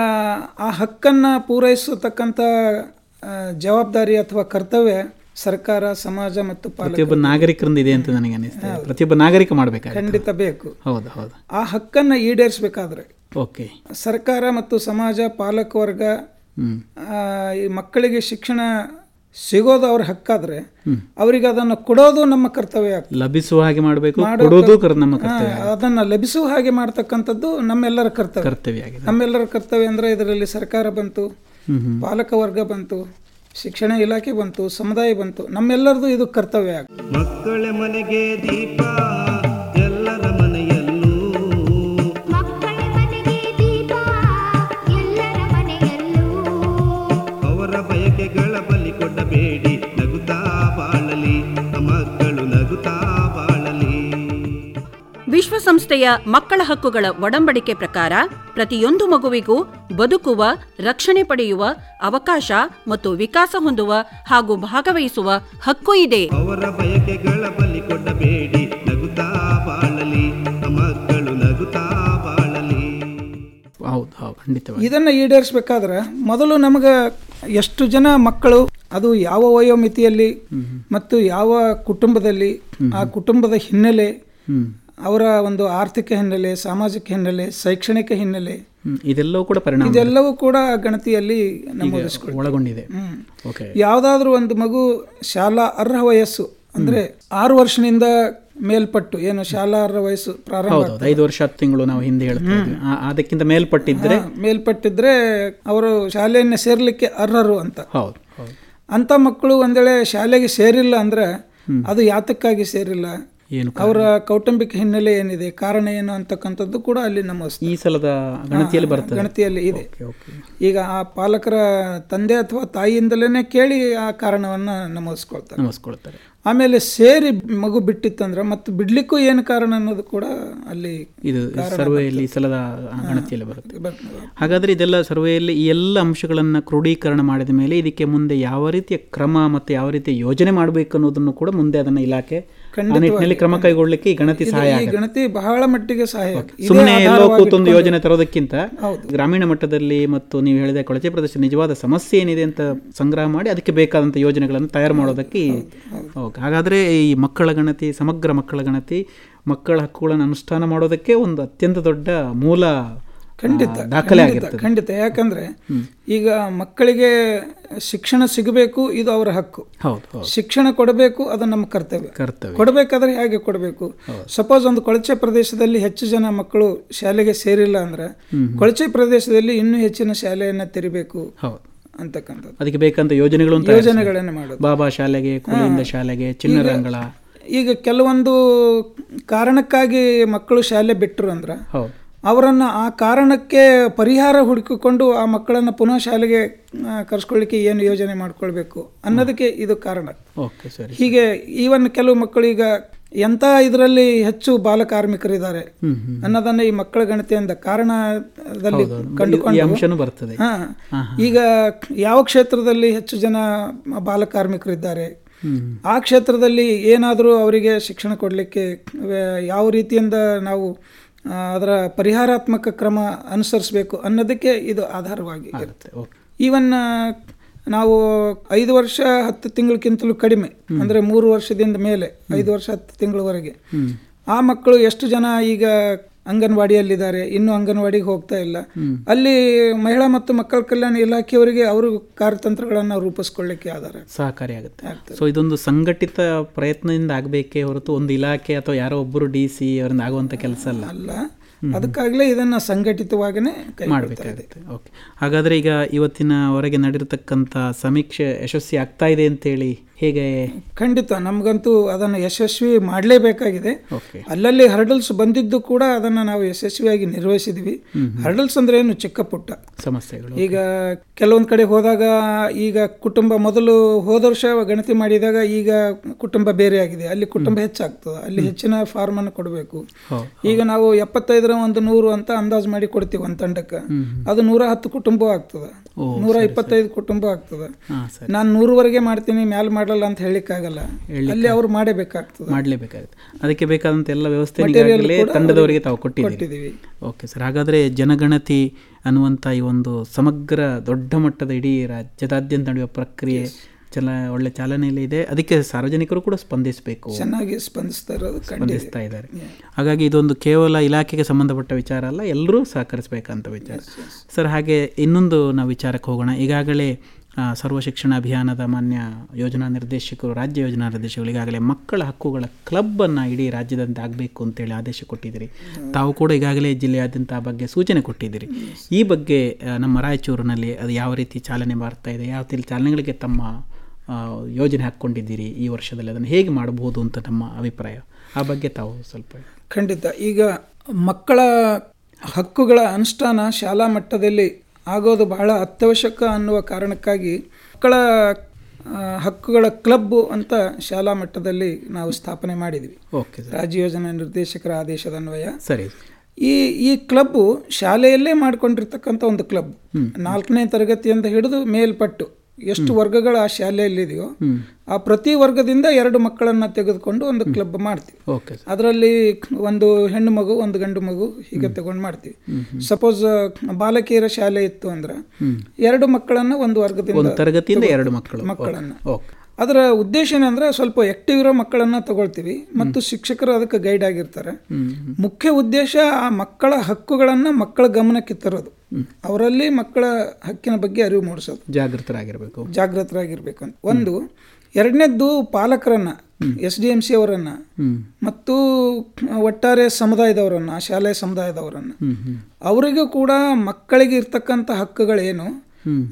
ಆ ಹಕ್ಕನ್ನ ಪೂರೈಸತಕ್ಕಂಥ ಜವಾಬ್ದಾರಿ ಅಥವಾ ಕರ್ತವ್ಯ ಸರ್ಕಾರ ಸಮಾಜ ಮತ್ತು ಪ್ರತಿಯೊಬ್ಬ ನಾಗರಿಕರಿಂದ ಇದೆ ಅಂತ ನನಗೆ ಅನಿಸ್ತದೆ ಪ್ರತಿಯೊಬ್ಬ ನಾಗರಿಕ ಮಾಡಬೇಕಾಗುತ್ತೆ. ಖಂಡಿತ ಬೇಕು. ಹೌದು ಹೌದು. ಆ ಹಕ್ಕನ್ನ ಈಡೇರಿಸಬೇಕಾದ್ರೆ. ಓಕೆ. ಸರ್ಕಾರ ಮತ್ತು ಸಮಾಜ ಪಾಲಕ ವರ್ಗ ಈ ಮಕ್ಕಳಿಗೆ ಶಿಕ್ಷಣ ಸಿಗೋದು ಅವ್ರ ಹಕ್ಕಾದ್ರೆ ಅವರಿಗೆ ಅದನ್ನು ಕೊಡೋದು ನಮ್ಮ ಕರ್ತವ್ಯ. ಲಭಿಸುವ ಹಾಗೆ ಮಾಡಬೇಕು ನಮ್ಮ ಕರ್ತವ್ಯ ಅದನ್ನ ಲಭಿಸುವ ಹಾಗೆ ಮಾಡ್ತಕ್ಕಂಥದ್ದು ನಮ್ಮೆಲ್ಲರ ಕರ್ತವ್ಯ. ಕರ್ತವ್ಯ ಆಗಿದೆ. ನಮ್ಮೆಲ್ಲರ ಕರ್ತವ್ಯ ಅಂದ್ರೆ ಇದರಲ್ಲಿ ಸರ್ಕಾರ ಬಂತು ಪಾಲಕ ವರ್ಗ ಬಂತು ಶಿಕ್ಷಣ ಇಲಾಖೆ ಬಂತು ಸಮುದಾಯ ಬಂತು ನಮ್ಮೆಲ್ಲರದು ಇದು ಕರ್ತವ್ಯ ಮಕ್ಕಳ ಮನೆಗೆ ದೀಪ ವಿಶ್ವಸಂಸ್ಥೆಯ ಮಕ್ಕಳ ಹಕ್ಕುಗಳ ಒಡಂಬಡಿಕೆ ಪ್ರಕಾರ ಪ್ರತಿಯೊಂದು ಮಗುವಿಗೂ ಬದುಕುವ ರಕ್ಷಣೆ ಪಡೆಯುವ ಅವಕಾಶ ಮತ್ತು ವಿಕಾಸ ಹೊಂದುವ ಹಾಗೂ ಭಾಗವಹಿಸುವ ಹಕ್ಕು ಇದೆ. ಅವರ ಬಯಕೆಗಳ ಬಲಿ ಕೊಡಬೇಡಿ ನಗುತ್ತಾ ಬಾಳಲಿ ಮಕ್ಕಳು ನಗುತ್ತಾ ಬಾಳಲಿ. ಹೌದು ಹೌದು ಖಂಡಿತವಾಗಿ. ಇದನ್ನ ಈಡೇರಿಸಬೇಕಾದ್ರೆ ಮೊದಲು ನಮಗೆ ಎಷ್ಟು ಜನ ಮಕ್ಕಳು ಅದು ಯಾವ ವಯೋಮಿತಿಯಲ್ಲಿ ಮತ್ತು ಯಾವ ಕುಟುಂಬದಲ್ಲಿ ಆ ಕುಟುಂಬದ ಹಿನ್ನೆಲೆ ಅವರ ಒಂದು ಆರ್ಥಿಕ ಹಿನ್ನೆಲೆ ಸಾಮಾಜಿಕ ಹಿನ್ನೆಲೆ ಶೈಕ್ಷಣಿಕ ಹಿನ್ನೆಲೆ ಇದೆಲ್ಲವೂ ಕೂಡ ಪರಿಣಾಮ. ಇದೆಲ್ಲವೂ ಕೂಡ ಗಣತಿಯಲ್ಲಿ ಒಳಗೊಂಡಿದೆ. ಯಾವುದಾದ್ರೂ ಒಂದು ಮಗು ಶಾಲಾ ಅರ್ಹ ವಯಸ್ಸು ಅಂದ್ರೆ ಆರು ವರ್ಷದಿಂದ ಮೇಲ್ಪಟ್ಟು ಏನು ಶಾಲಾ ಅರ್ಹ ವಯಸ್ಸು ಪ್ರಾರಂಭ ಐದು ವರ್ಷ ಹತ್ತು ತಿಂಗಳು ನಾವು ಹಿಂದೆ ಅದಕ್ಕಿಂತ ಮೇಲ್ಪಟ್ಟಿದ್ರೆ? ಮೇಲ್ಪಟ್ಟಿದ್ರೆ ಅವರು ಶಾಲೆಯನ್ನು ಸೇರ್ಲಿಕ್ಕೆ ಅರ್ಹರು ಅಂತ. ಹೌದು. ಅಂತ ಮಕ್ಕಳು ಒಂದೇಳೆ ಶಾಲೆಗೆ ಸೇರಿಲ್ಲ ಅಂದ್ರೆ ಅದು ಯಾತಕ್ಕಾಗಿ ಸೇರಿಲ್ಲ? ಏನು ಅವರ ಕೌಟುಂಬಿಕ ಹಿನ್ನೆಲೆ ಏನಿದೆ ಕಾರಣ ಏನು ಅಂತಕ್ಕಂಥದ್ದು ಕೂಡ ಅಲ್ಲಿ ನಮ್ಮ ಈ ಸಲದ ಗಣತಿಯಲ್ಲಿ ಬರುತ್ತೆ ಗಣತಿಯಲ್ಲಿ ಇದೆ. ಈಗ ಆ ಪಾಲಕರ ತಂದೆ ಅಥವಾ ತಾಯಿಯಿಂದಲೇ ಕೇಳಿ ಆ ಕಾರಣವನ್ನು ನಮಸ್ಕೊಳ್ತಾರೆ. ನಮಸ್ಕೊಳ್ತಾರೆ. ಆಮೇಲೆ ಸೇರಿ ಮಗು ಬಿಟ್ಟಿತ್ತಂದ್ರೆ ಮತ್ತು ಬಿಡ್ಲಿಕ್ಕೂ ಏನು ಕಾರಣ ಅನ್ನೋದು ಕೂಡ ಅಲ್ಲಿ ಇದು ಸರ್ವೆಯಲ್ಲಿ ಈ ಸಲದ ಗಣತಿಯಲ್ಲಿ ಬರುತ್ತೆ. ಹಾಗಾದರೆ ಹಾಗಾದ್ರೆ ಇದೆಲ್ಲ ಸರ್ವೆಯಲ್ಲಿ ಈ ಎಲ್ಲ ಅಂಶಗಳನ್ನು ಕ್ರೋಢೀಕರಣ ಮಾಡಿದ ಮೇಲೆ ಇದಕ್ಕೆ ಮುಂದೆ ಯಾವ ರೀತಿಯ ಕ್ರಮ ಮತ್ತು ಯಾವ ರೀತಿಯ ಯೋಜನೆ ಮಾಡಬೇಕು ಅನ್ನೋದನ್ನು ಕೂಡ ಮುಂದೆ ಅದನ್ನು ಇಲಾಖೆ ಆ ನಿಟ್ಟಿನಲ್ಲಿ ಕ್ರಮ ಕೈಗೊಳ್ಳಲಿಕ್ಕೆ ಈ ಗಣತಿ ಸಹಾಯ ಈ ಗಣತಿ ಬಹಳ ಮಟ್ಟಿಗೆ ಸಹಾಯ ಸುಮ್ಮನೆ ಎಲ್ಲೋ ಕೂತೊಂದು ಯೋಜನೆ ತರೋದಕ್ಕಿಂತ. ಗ್ರಾಮೀಣ ಮಟ್ಟದಲ್ಲಿ ಮತ್ತು ನೀವು ಹೇಳಿದ ಕೊಳಚೆ ಪ್ರದೇಶ ನಿಜವಾದ ಸಮಸ್ಯೆ ಏನಿದೆ ಅಂತ ಸಂಗ್ರಹ ಮಾಡಿ ಅದಕ್ಕೆ ಬೇಕಾದಂತ ಯೋಜನೆಗಳನ್ನು ತಯಾರು ಮಾಡೋದಕ್ಕೆ ಓಕೆ. ಹಾಗಾದ್ರೆ ಈ ಮಕ್ಕಳ ಗಣತಿ ಸಮಗ್ರ ಮಕ್ಕಳ ಗಣತಿ ಮಕ್ಕಳ ಹಕ್ಕುಗಳನ್ನು ಅನುಷ್ಠಾನ ಮಾಡೋದಕ್ಕೆ ಒಂದು ಅತ್ಯಂತ ದೊಡ್ಡ ಮೂಲ ಖಂಡಿತ ದಾಖಲೆ ಖಂಡಿತ, ಯಾಕಂದ್ರೆ ಈಗ ಮಕ್ಕಳಿಗೆ ಶಿಕ್ಷಣ ಸಿಗಬೇಕು ಇದು ಅವರ ಹಕ್ಕು. ಹೌದು ಶಿಕ್ಷಣ ಕೊಡಬೇಕು ಅದು ನಮ್ಮ ಕರ್ತವ್ಯ. ಕರ್ತವ್ಯ. ಕೊಡಬೇಕಾದ್ರೆ ಹೇಗೆ ಕೊಡಬೇಕು? ಸಪೋಸ್ ಒಂದು ಕೊಳಚೆ ಪ್ರದೇಶದಲ್ಲಿ ಹೆಚ್ಚು ಜನ ಮಕ್ಕಳು ಶಾಲೆಗೆ ಸೇರಿಲ್ಲ ಅಂದ್ರೆ ಕೊಳಚೆ ಪ್ರದೇಶದಲ್ಲಿ ಇನ್ನೂ ಹೆಚ್ಚಿನ ಶಾಲೆಯನ್ನ ತೆರಿಬೇಕು ಹೌದು. ಅಂತಕ್ಕಂಥದ್ದು. ಅದಕ್ಕೆ ಬೇಕಂತ ಯೋಜನೆಗಳು ಯೋಜನೆಗಳನ್ನು ಮಾಡೋದು. ಬಾಬಾ ಶಾಲೆಗೆ ಕುಲಿಯಿಂದ ಶಾಲೆಗೆ ಚಿನ್ನರಂಗಳ. ಈಗ ಕೆಲವೊಂದು ಕಾರಣಕ್ಕಾಗಿ ಮಕ್ಕಳು ಶಾಲೆ ಬಿಟ್ಟರು ಅಂದ್ರೆ ಹೌದು. ಅವರನ್ನ ಆ ಕಾರಣಕ್ಕೆ ಪರಿಹಾರ ಹುಡುಕಿಕೊಂಡು ಆ ಮಕ್ಕಳನ್ನ ಪುನಃ ಶಾಲೆಗೆ ಕರ್ಸ್ಕೊಳ್ಳಿಕ್ಕೆ ಏನು ಯೋಜನೆ ಮಾಡ್ಕೊಳ್ಬೇಕು ಅನ್ನೋದಕ್ಕೆ ಇದು ಕಾರಣ. ಓಕೆ ಸರಿ ಹೀಗೆ ಈವನ್ ಕೆಲವು ಮಕ್ಕಳು ಈಗ ಎಂಥ ಇದರಲ್ಲಿ ಹೆಚ್ಚು ಬಾಲ ಕಾರ್ಮಿಕರಿದ್ದಾರೆ ಹ್ಮ್ ಹ್ಮ್ ಅನ್ನೋದನ್ನ ಈ ಮಕ್ಕಳ ಗಣತಿಯಿಂದ ಕಾರಣದಲ್ಲಿ ಕಂಡುಕೊಂಡು ಬರ್ತದೆ. ಈಗ ಯಾವ ಕ್ಷೇತ್ರದಲ್ಲಿ ಹೆಚ್ಚು ಜನ ಬಾಲಕಾರ್ಮಿಕರಿದ್ದಾರೆ ಆ ಕ್ಷೇತ್ರದಲ್ಲಿ ಏನಾದರೂ ಅವರಿಗೆ ಶಿಕ್ಷಣ ಕೊಡಲಿಕ್ಕೆ ಯಾವ ರೀತಿಯಿಂದ ನಾವು ಅದರ ಪರಿಹಾರಾತ್ಮಕ ಕ್ರಮ ಅನುಸರಿಸಬೇಕು ಅನ್ನೋದಕ್ಕೆ ಇದು ಆಧಾರವಾಗಿ ಇರುತ್ತೆ. ಈವನ್ ನಾವು ಐದು ವರ್ಷ ಹತ್ತು ತಿಂಗಳಕ್ಕಿಂತಲೂ ಕಡಿಮೆ ಅಂದರೆ ಮೂರು ವರ್ಷದಿಂದ ಮೇಲೆ ಐದು ವರ್ಷ ಹತ್ತು ತಿಂಗಳವರೆಗೆ. ಆ ಮಕ್ಕಳು ಎಷ್ಟು ಜನ ಈಗ ಅಂಗನವಾಡಿಯಲ್ಲಿದ್ದಾರೆ. ಇನ್ನೂ ಅಂಗನವಾಡಿಗೆ ಹೋಗ್ತಾ ಇಲ್ಲ. ಅಲ್ಲಿ ಮಹಿಳಾ ಮತ್ತು ಮಕ್ಕಳ ಕಲ್ಯಾಣ ಇಲಾಖೆಯವರಿಗೆ ಅವರು ಕಾರ್ಯತಂತ್ರಗಳನ್ನು ರೂಪಿಸ್ಕೊಳ್ಳಿಕ್ಕೆ ಆಧಾರ. ಸಹಕಾರಿಯಾಗುತ್ತೆ ಸೊ ಇದೊಂದು ಸಂಘಟಿತ ಪ್ರಯತ್ನದಿಂದ ಆಗಬೇಕೇ ಹೊರತು ಒಂದು ಇಲಾಖೆ ಅಥವಾ ಯಾರೋ ಒಬ್ಬರು ಡಿ ಸಿ ಅವರಿಂದ ಆಗುವಂಥ ಕೆಲಸ ಅಲ್ಲ. ಅಲ್ಲ. ಅದಕ್ಕಾಗಲೇ ಇದನ್ನ ಸಂಘಟಿತವಾಗಿನೇ ಕೈ ಮಾಡಬೇಕಾಗುತ್ತೆ. ಓಕೆ ಹಾಗಾದರೆ ಈಗ ಇವತ್ತಿನವರೆಗೆ ನಡೆದಿರ್ತಕ್ಕಂಥ ಸಮೀಕ್ಷೆ ಯಶಸ್ವಿ ಆಗ್ತಾ ಇದೆ ಅಂತೇಳಿ ಹೇಗೆ? ಖಂಡಿತ ನಮಗಂತೂ ಅದನ್ನು ಯಶಸ್ವಿ ಮಾಡಲೇಬೇಕಾಗಿದೆ. ಅಲ್ಲಲ್ಲಿ ಹರ್ಡಲ್ಸ್ ಬಂದಿದ್ದು ಕೂಡ ಅದನ್ನು ನಾವು ಯಶಸ್ವಿಯಾಗಿ ನಿರ್ವಹಿಸಿದ್ವಿ. ಹರ್ಡಲ್ಸ್ ಅಂದ್ರೆ ಏನು? ಚಿಕ್ಕ ಪುಟ್ಟ. ಸಮಸ್ಯೆಗಳು ಈಗ ಕೆಲವೊಂದು ಕಡೆ ಹೋದಾಗ ಈಗ ಕುಟುಂಬ ಮೊದಲು ಹೋದ ವರ್ಷ ಗಣತಿ ಮಾಡಿದಾಗ ಈಗ ಕುಟುಂಬ ಬೇರೆ ಆಗಿದೆ. ಅಲ್ಲಿ ಕುಟುಂಬ ಹೆಚ್ಚಾಗ್ತದೆ. ಅಲ್ಲಿ ಹೆಚ್ಚಿನ ಫಾರ್ಮ್ ಅನ್ನು ಕೊಡಬೇಕು. ಈಗ ನಾವು ಎಪ್ಪತ್ತೈದರ ಒಂದು ನೂರು ಅಂತ ಅಂದಾಜು ಮಾಡಿ ಕೊಡ್ತೀವಿ ಒಂದು ತಂಡಕ್ಕೆ. ಅದು ನೂರ ಹತ್ತು ಕುಟುಂಬ ಆಗ್ತದೆ. ನೂರ ಇಪ್ಪತ್ತೈದು ಕುಟುಂಬ ಆಗ್ತದೆ. ನಾನು ನೂರುವರೆಗೆ ಮಾಡ್ತೀನಿ ಮ್ಯಾಲ್ ಮಾಡಲ್ಲ ಅಂತ ಹೇಳಿಕ್ಕಾಗಲ್ಲ. ಅಲ್ಲಿ ಅವ್ರು ಮಾಡಬೇಕಾಗ್ತದೆ. ಮಾಡಲೇಬೇಕಾಗುತ್ತೆ. ಅದಕ್ಕೆ ಬೇಕಾದಂಥ ಎಲ್ಲ ವ್ಯವಸ್ಥೆ ತಂಡದವರಿಗೆ ತಾವು ಕೊಟ್ಟಿದ್ದೀವಿ. ಓಕೆ ಸರ್ ಹಾಗಾದರೆ ಜನಗಣತಿ ಅನ್ನುವಂಥ ಈ ಒಂದು ಸಮಗ್ರ ದೊಡ್ಡ ಮಟ್ಟದ ಇಡೀ ರಾಜ್ಯದಾದ್ಯಂತ ನಡೆಯುವ ಪ್ರಕ್ರಿಯೆ ಚಲ ಒಳ್ಳೆ ಚಾಲನೆಯಲ್ಲಿ ಇದೆ. ಅದಕ್ಕೆ ಸಾರ್ವಜನಿಕರು ಕೂಡ ಸ್ಪಂದಿಸಬೇಕು. ಚೆನ್ನಾಗಿ ಸ್ಪಂದಿಸ್ತಾ ಖಂಡಿತ. ಸ್ಪಂದಿಸ್ತಾ ಇದ್ದಾರೆ. ಹಾಗಾಗಿ ಇದೊಂದು ಕೇವಲ ಇಲಾಖೆಗೆ ಸಂಬಂಧಪಟ್ಟ ವಿಚಾರ ಅಲ್ಲ ಎಲ್ಲರೂ ಸಹಕರಿಸಬೇಕಂತ ವಿಚಾರ. ಸರ್ ಹಾಗೆ ಇನ್ನೊಂದು ನಾವು ವಿಚಾರಕ್ಕೆ ಹೋಗೋಣ. ಈಗಾಗಲೇ ಸರ್ವ ಶಿಕ್ಷಣ ಅಭಿಯಾನದ ಮಾನ್ಯ ಯೋಜನಾ ನಿರ್ದೇಶಕರು, ರಾಜ್ಯ ಯೋಜನಾ ನಿರ್ದೇಶಕರು ಈಗಾಗಲೇ ಮಕ್ಕಳ ಹಕ್ಕುಗಳ ಕ್ಲಬ್ಬನ್ನು ಇಡೀ ರಾಜ್ಯದಂತೆ ಆಗಬೇಕು ಅಂತೇಳಿ ಆದೇಶ ಕೊಟ್ಟಿದ್ದೀರಿ. ತಾವು ಕೂಡ ಈಗಾಗಲೇ ಜಿಲ್ಲೆಯಾದ್ಯಂತ ಆ ಬಗ್ಗೆ ಸೂಚನೆ ಕೊಟ್ಟಿದ್ದೀರಿ. ಈ ಬಗ್ಗೆ ನಮ್ಮ ರಾಯಚೂರಿನಲ್ಲಿ ಅದು ಯಾವ ರೀತಿ ಚಾಲನೆ ಮಾಡ್ತಾ ಇದೆ, ಯಾವ ರೀತಿ ಚಾಲನೆಗಳಿಗೆ ತಮ್ಮ ಯೋಜನೆ ಹಾಕ್ಕೊಂಡಿದ್ದೀರಿ ಈ ವರ್ಷದಲ್ಲಿ, ಅದನ್ನು ಹೇಗೆ ಮಾಡಬಹುದು ಅಂತ ನಮ್ಮ ಅಭಿಪ್ರಾಯ. ಆ ಬಗ್ಗೆ ತಾವು ಸ್ವಲ್ಪ ಖಂಡಿತ. ಈಗ ಮಕ್ಕಳ ಹಕ್ಕುಗಳ ಅನುಷ್ಠಾನ ಶಾಲಾ ಮಟ್ಟದಲ್ಲಿ ಆಗೋದು ಬಹಳ ಅತ್ಯವಶ್ಯಕ ಅನ್ನುವ ಕಾರಣಕ್ಕಾಗಿ ಮಕ್ಕಳ ಹಕ್ಕುಗಳ ಕ್ಲಬ್ ಅಂತ ಶಾಲಾ ಮಟ್ಟದಲ್ಲಿ ನಾವು ಸ್ಥಾಪನೆ ಮಾಡಿದ್ವಿ. ಓಕೆ ರಾಜ್ಯ ಯೋಜನಾ ನಿರ್ದೇಶಕರ ಆದೇಶದ ಅನ್ವಯ. ಸರಿ. ಈ ಈ ಕ್ಲಬ್ಬು ಶಾಲೆಯಲ್ಲೇ ಮಾಡಿಕೊಂಡಿರ್ತಕ್ಕಂಥ ಒಂದು ಕ್ಲಬ್. ನಾಲ್ಕನೇ ತರಗತಿಯಿಂದ ಹಿಡಿದು ಮೇಲ್ಪಟ್ಟು. ಎಷ್ಟು ವರ್ಗಗಳ ಆ ಶಾಲೆಯಲ್ಲಿದೆಯೋ ಆ ಪ್ರತಿ ವರ್ಗದಿಂದ ಎರಡು ಮಕ್ಕಳನ್ನ ತೆಗೆದುಕೊಂಡು ಒಂದು ಕ್ಲಬ್ ಮಾಡ್ತೀವಿ. ಅದರಲ್ಲಿ ಒಂದು ಹೆಣ್ಣು ಮಗು ಒಂದು ಗಂಡು ಮಗು ಹೀಗೆ ತಗೊಂಡು ಮಾಡ್ತೀವಿ. ಸಪೋಸ್ ಬಾಲಕಿಯರ ಶಾಲೆ ಇತ್ತು ಅಂದ್ರೆ ಎರಡು ಮಕ್ಕಳನ್ನ ಒಂದು ವರ್ಗದಿಂದ ತರಗತಿಯಿಂದ ಎರಡು ಮಕ್ಕಳು. ಮಕ್ಕಳನ್ನ. ಅದರ ಉದ್ದೇಶ ಏನಂದ್ರೆ ಸ್ವಲ್ಪ ಆಕ್ಟಿವ್ ಇರೋ ಮಕ್ಕಳನ್ನ ತಗೊಳ್ತೀವಿ ಮತ್ತು ಶಿಕ್ಷಕರು ಅದಕ್ಕೆ ಗೈಡ್ ಆಗಿರ್ತಾರೆ. ಮುಖ್ಯ ಉದ್ದೇಶ ಆ ಮಕ್ಕಳ ಹಕ್ಕುಗಳನ್ನ ಮಕ್ಕಳ ಗಮನಕ್ಕೆ ತರೋದು. ಅವರಲ್ಲಿ ಮಕ್ಕಳ ಹಕ್ಕಿನ ಬಗ್ಗೆ ಅರಿವು ಮೂಡಿಸೋದು. ಜಾಗೃತರಾಗಿರಬೇಕು. ಜಾಗೃತರಾಗಿರ್ಬೇಕು ಅಂತ ಒಂದು ಎರಡನೇದ್ದು ಪಾಲಕರನ್ನ ಎಸ್ ಡಿ ಎಂ ಸಿ ಅವರನ್ನ ಮತ್ತು ಒಟ್ಟಾರೆ ಸಮುದಾಯದವರನ್ನ ಶಾಲೆ ಸಮುದಾಯದವರನ್ನ. ಅವರಿಗೂ ಕೂಡ ಮಕ್ಕಳಿಗೆ ಇರ್ತಕ್ಕಂಥ ಹಕ್ಕುಗಳೇನು?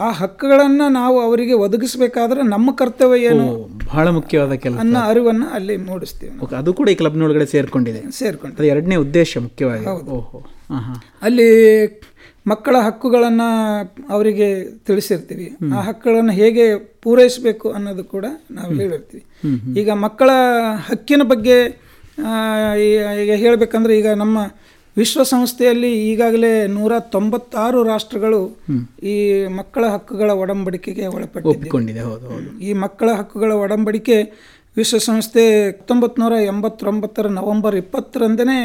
ಆ ಹಕ್ಕುಗಳನ್ನ ನಾವು ಅವರಿಗೆ ಒದಗಿಸಬೇಕಾದ್ರೆ ನಮ್ಮ ಕರ್ತವ್ಯ ಏನು? ಬಹಳ ಮುಖ್ಯವಾದ ಕೆಲಸ. ಅನ್ನ ಅರಿವನ್ನ ಅಲ್ಲಿ ಮೂಡಿಸ್ತೀವಿ ಅದು ಕೂಡ ಈ ಕ್ಲಬ್ನೊಳಗಡೆ ಸೇರ್ಕೊಂಡಿದೆ. ಸೇರ್ಕೊಂಡು ಎರಡನೇ ಉದ್ದೇಶ ಮುಖ್ಯವಾಗಿ ಓಹೋ. ಅಲ್ಲಿ ಮಕ್ಕಳ ಹಕ್ಕುಗಳನ್ನು ಅವರಿಗೆ ತಿಳಿಸಿರ್ತೀವಿ. ಆ ಹಕ್ಕುಗಳನ್ನು ಹೇಗೆ ಪೂರೈಸಬೇಕು ಅನ್ನೋದು ಕೂಡ ನಾವು ಹೇಳಿರ್ತೀವಿ. ಈಗ ಮಕ್ಕಳ ಹಕ್ಕಿನ ಬಗ್ಗೆ ಈಗ ಹೇಳಬೇಕಂದ್ರೆ ಈಗ ನಮ್ಮ ವಿಶ್ವಸಂಸ್ಥೆಯಲ್ಲಿ ಈಗಾಗಲೇ ನೂರ ತೊಂಬತ್ತಾರು ರಾಷ್ಟ್ರಗಳು ಈ ಮಕ್ಕಳ ಹಕ್ಕುಗಳ ಒಡಂಬಡಿಕೆಗೆ ಒಳಪಟ್ಟಿದೆ. ಈ ಮಕ್ಕಳ ಹಕ್ಕುಗಳ ಒಡಂಬಡಿಕೆ ವಿಶ್ವಸಂಸ್ಥೆ ಹತ್ತೊಂಬತ್ತು ನೂರ ಎಂಬತ್ತೊಂಬತ್ತರ ನವೆಂಬರ್ ಇಪ್ಪತ್ತರಂದನೇ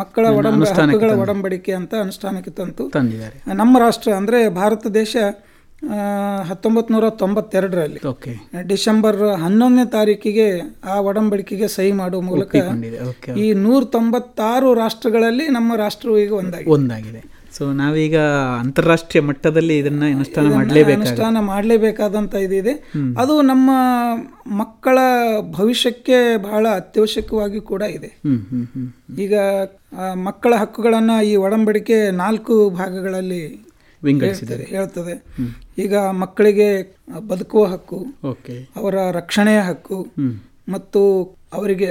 ಮಕ್ಕಳ ಒಡಂಬಡಿಕೆಗಳ ಹಕ್ಕುಗಳ ಒಡಂಬಡಿಕೆ ಅಂತ ಅನುಷ್ಠಾನಕ್ಕೆ ತಂತು. ನಮ್ಮ ರಾಷ್ಟ್ರ ಅಂದರೆ ಭಾರತ ದೇಶ ಹತ್ತೊಂಬತ್ತು ನೂರ ತೊಂಬತ್ತೆರಡರಲ್ಲಿ. ಡಿಸೆಂಬರ್ ಹನ್ನೊಂದನೇ ತಾರೀಕಿಗೆ ಆ ಒಡಂಬಡಿಕೆಗೆ ಸಹಿ ಮಾಡುವ ಮೂಲಕ ಈ ನೂರ ತೊಂಬತ್ತಾರು ರಾಷ್ಟ್ರಗಳಲ್ಲಿ ನಮ್ಮ ರಾಷ್ಟ್ರವು ಈಗ ಒಂದಾಗಿದೆ. ಒಂದಾಗಿದೆ. ಸೊ ನಾವೀಗ ಅಂತಾರಾಷ್ಟ್ರೀಯ ಮಟ್ಟದಲ್ಲಿ ಇದನ್ನ ಅನುಷ್ಠಾನ ಮಾಡಲೇಬೇಕು ಅನುಷ್ಠಾನ ಮಾಡಲೇಬೇಕಾದಂತ ಇದಿದೆ. ಅದು ನಮ್ಮ ಮಕ್ಕಳ ಭವಿಷ್ಯಕ್ಕೆ ಬಹಳ ಅತ್ಯವಶ್ಯಕವಾಗಿ ಕೂಡ ಇದೆ. ಈಗ ಮಕ್ಕಳ ಹಕ್ಕುಗಳನ್ನ ಈ ಒಡಂಬಡಿಕೆ ನಾಲ್ಕು ಭಾಗಗಳಲ್ಲಿ ವಿಂಗಡಿಸಿದ್ದಾರೆ. ಹೇಳ್ತದೆ ಈಗ ಮಕ್ಕಳಿಗೆ ಬದುಕುವ ಹಕ್ಕು ಅವರ ರಕ್ಷಣೆಯ ಹಕ್ಕು ಮತ್ತು ಅವರಿಗೆ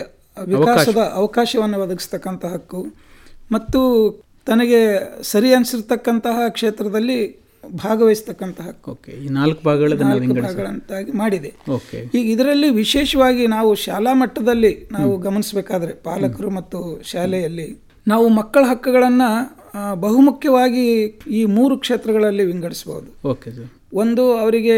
ವಿಕಾಸದ ಅವಕಾಶವನ್ನು ಒದಗಿಸ್ತಕ್ಕಂಥ ಹಕ್ಕು ಮತ್ತು ತನಗೆ ಸರಿ ಅನಿಸಿರ್ತಕ್ಕಂತಹ ಕ್ಷೇತ್ರದಲ್ಲಿ ಭಾಗವಹಿಸ್ತಕ್ಕಂತಹ ಹಕ್ಕು ಓಕೆ ಈ ನಾಲ್ಕು ಭಾಗಗಳಂತಾಗಿ ಮಾಡಿದೆ. ಓಕೆ. ಈಗ ಇದರಲ್ಲಿ ವಿಶೇಷವಾಗಿ ನಾವು ಶಾಲಾ ಮಟ್ಟದಲ್ಲಿ ನಾವು ಗಮನಿಸಬೇಕಾದ್ರೆ ಪಾಲಕರು ಮತ್ತು ಶಾಲೆಯಲ್ಲಿ ನಾವು ಮಕ್ಕಳ ಹಕ್ಕುಗಳನ್ನು ಬಹುಮುಖ್ಯವಾಗಿ ಈ ಮೂರು ಕ್ಷೇತ್ರಗಳಲ್ಲಿ ವಿಂಗಡಿಸಬಹುದು ಓಕೆ ಒಂದು ಅವರಿಗೆ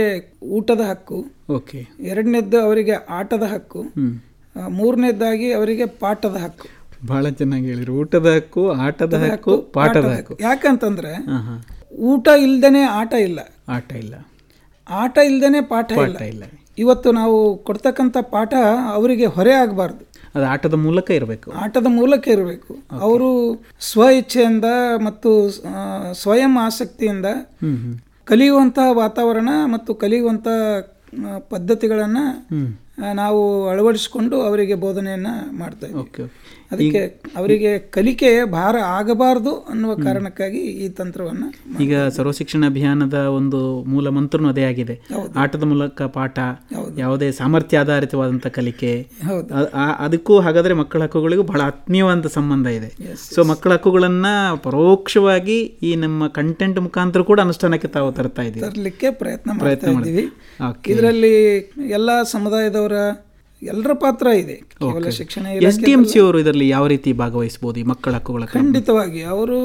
ಊಟದ ಹಕ್ಕು ಓಕೆ. ಎರಡನೇದ್ದು ಅವರಿಗೆ ಆಟದ ಹಕ್ಕು ಮೂರನೇದ್ದಾಗಿ ಮೂರನೇದಾಗಿ ಅವರಿಗೆ ಪಾಠದ ಹಕ್ಕು. ಬಹಳ ಚೆನ್ನಾಗಿ ಹೇಳಿದ್ರು. ಊಟದ ಹಕ್ಕು ಆಟದ ಹಕ್ಕು ಪಾಠದ ಹಕ್ಕು. ಯಾಕಂತಂದ್ರೆ ಊಟ ಇಲ್ದೇನೆ ಆಟ ಇಲ್ಲ. ಆಟ ಇಲ್ಲ. ಆಟ ಇಲ್ದೇನೆ ಪಾಠ ಇಲ್ಲ. ಇವತ್ತು ನಾವು ಕೊಡ್ತಕ್ಕಂಥ ಪಾಠ ಅವರಿಗೆ ಹೊರೆ ಆಗಬಾರ್ದು. ಅದು ಆಟದ ಮೂಲಕ ಇರಬೇಕು. ಆಟದ ಮೂಲಕ ಇರಬೇಕು. ಅವರು ಸ್ವ ಇಚ್ಛೆಯಿಂದ ಮತ್ತು ಸ್ವಯಂ ಆಸಕ್ತಿಯಿಂದ ಕಲಿಯುವಂತಹ ವಾತಾವರಣ ಮತ್ತು ಕಲಿಯುವಂತಹ ಪದ್ಧತಿಗಳನ್ನು ನಾವು ಅಳವಡಿಸಿಕೊಂಡು ಅವರಿಗೆ ಬೋಧನೆಯನ್ನ ಮಾಡ್ತಾ ಇದ್ದೀವಿ. ಓಕೆ ಅದಕ್ಕೆ ಅವರಿಗೆ ಕಲಿಕೆ ಭಾರ ಆಗಬಾರದು ಅನ್ನುವ ಕಾರಣಕ್ಕಾಗಿ ಈ ತಂತ್ರವನ್ನ ಈಗ ಸರ್ವ ಶಿಕ್ಷಣ ಅಭಿಯಾನದ ಒಂದು ಮೂಲ ಮಂತ್ರನೂ ಅದೇ ಆಗಿದೆ. ಆಟದ ಮೂಲಕ ಪಾಠ ಯಾವುದೇ ಸಾಮರ್ಥ್ಯ ಆಧಾರಿತವಾದಂಥ ಕಲಿಕೆ ಅದಕ್ಕೂ ಹಾಗಾದ್ರೆ ಮಕ್ಕಳ ಹಕ್ಕುಗಳಿಗೂ ಬಹಳ ಆತ್ಮೀಯವಾದ ಸಂಬಂಧ ಇದೆ. ಸೊ ಮಕ್ಕಳ ಹಕ್ಕುಗಳನ್ನ ಪರೋಕ್ಷವಾಗಿ ಈ ನಮ್ಮ ಕಂಟೆಂಟ್ ಮುಖಾಂತರ ಕೂಡ ಅನುಷ್ಠಾನಕ್ಕೆ ತಾವು ತರ್ತಾ ಇದ್ದೀವಿ ತರಲಿಕ್ಕೆ ಪ್ರಯತ್ನ ಪ್ರಯತ್ನ ಮಾಡಿದ್ವಿ. ಇದರಲ್ಲಿ ಎಲ್ಲ ಸಮುದಾಯದವರ ಎಲ್ಲರ ಪಾತ್ರ ಇದೆ. ಕೇವಲ ಶಿಕ್ಷಣ ಎಸ್ ಡಿ ಎಂ ಸಿ ಅವರು ಇದರಲ್ಲಿ ಯಾವ ರೀತಿ ಭಾಗವಹಿಸಬಹುದು ಈ ಮಕ್ಕಳ ಹಕ್ಕುಗಳ ಖಂಡಿತವಾಗಿ. ಅವರು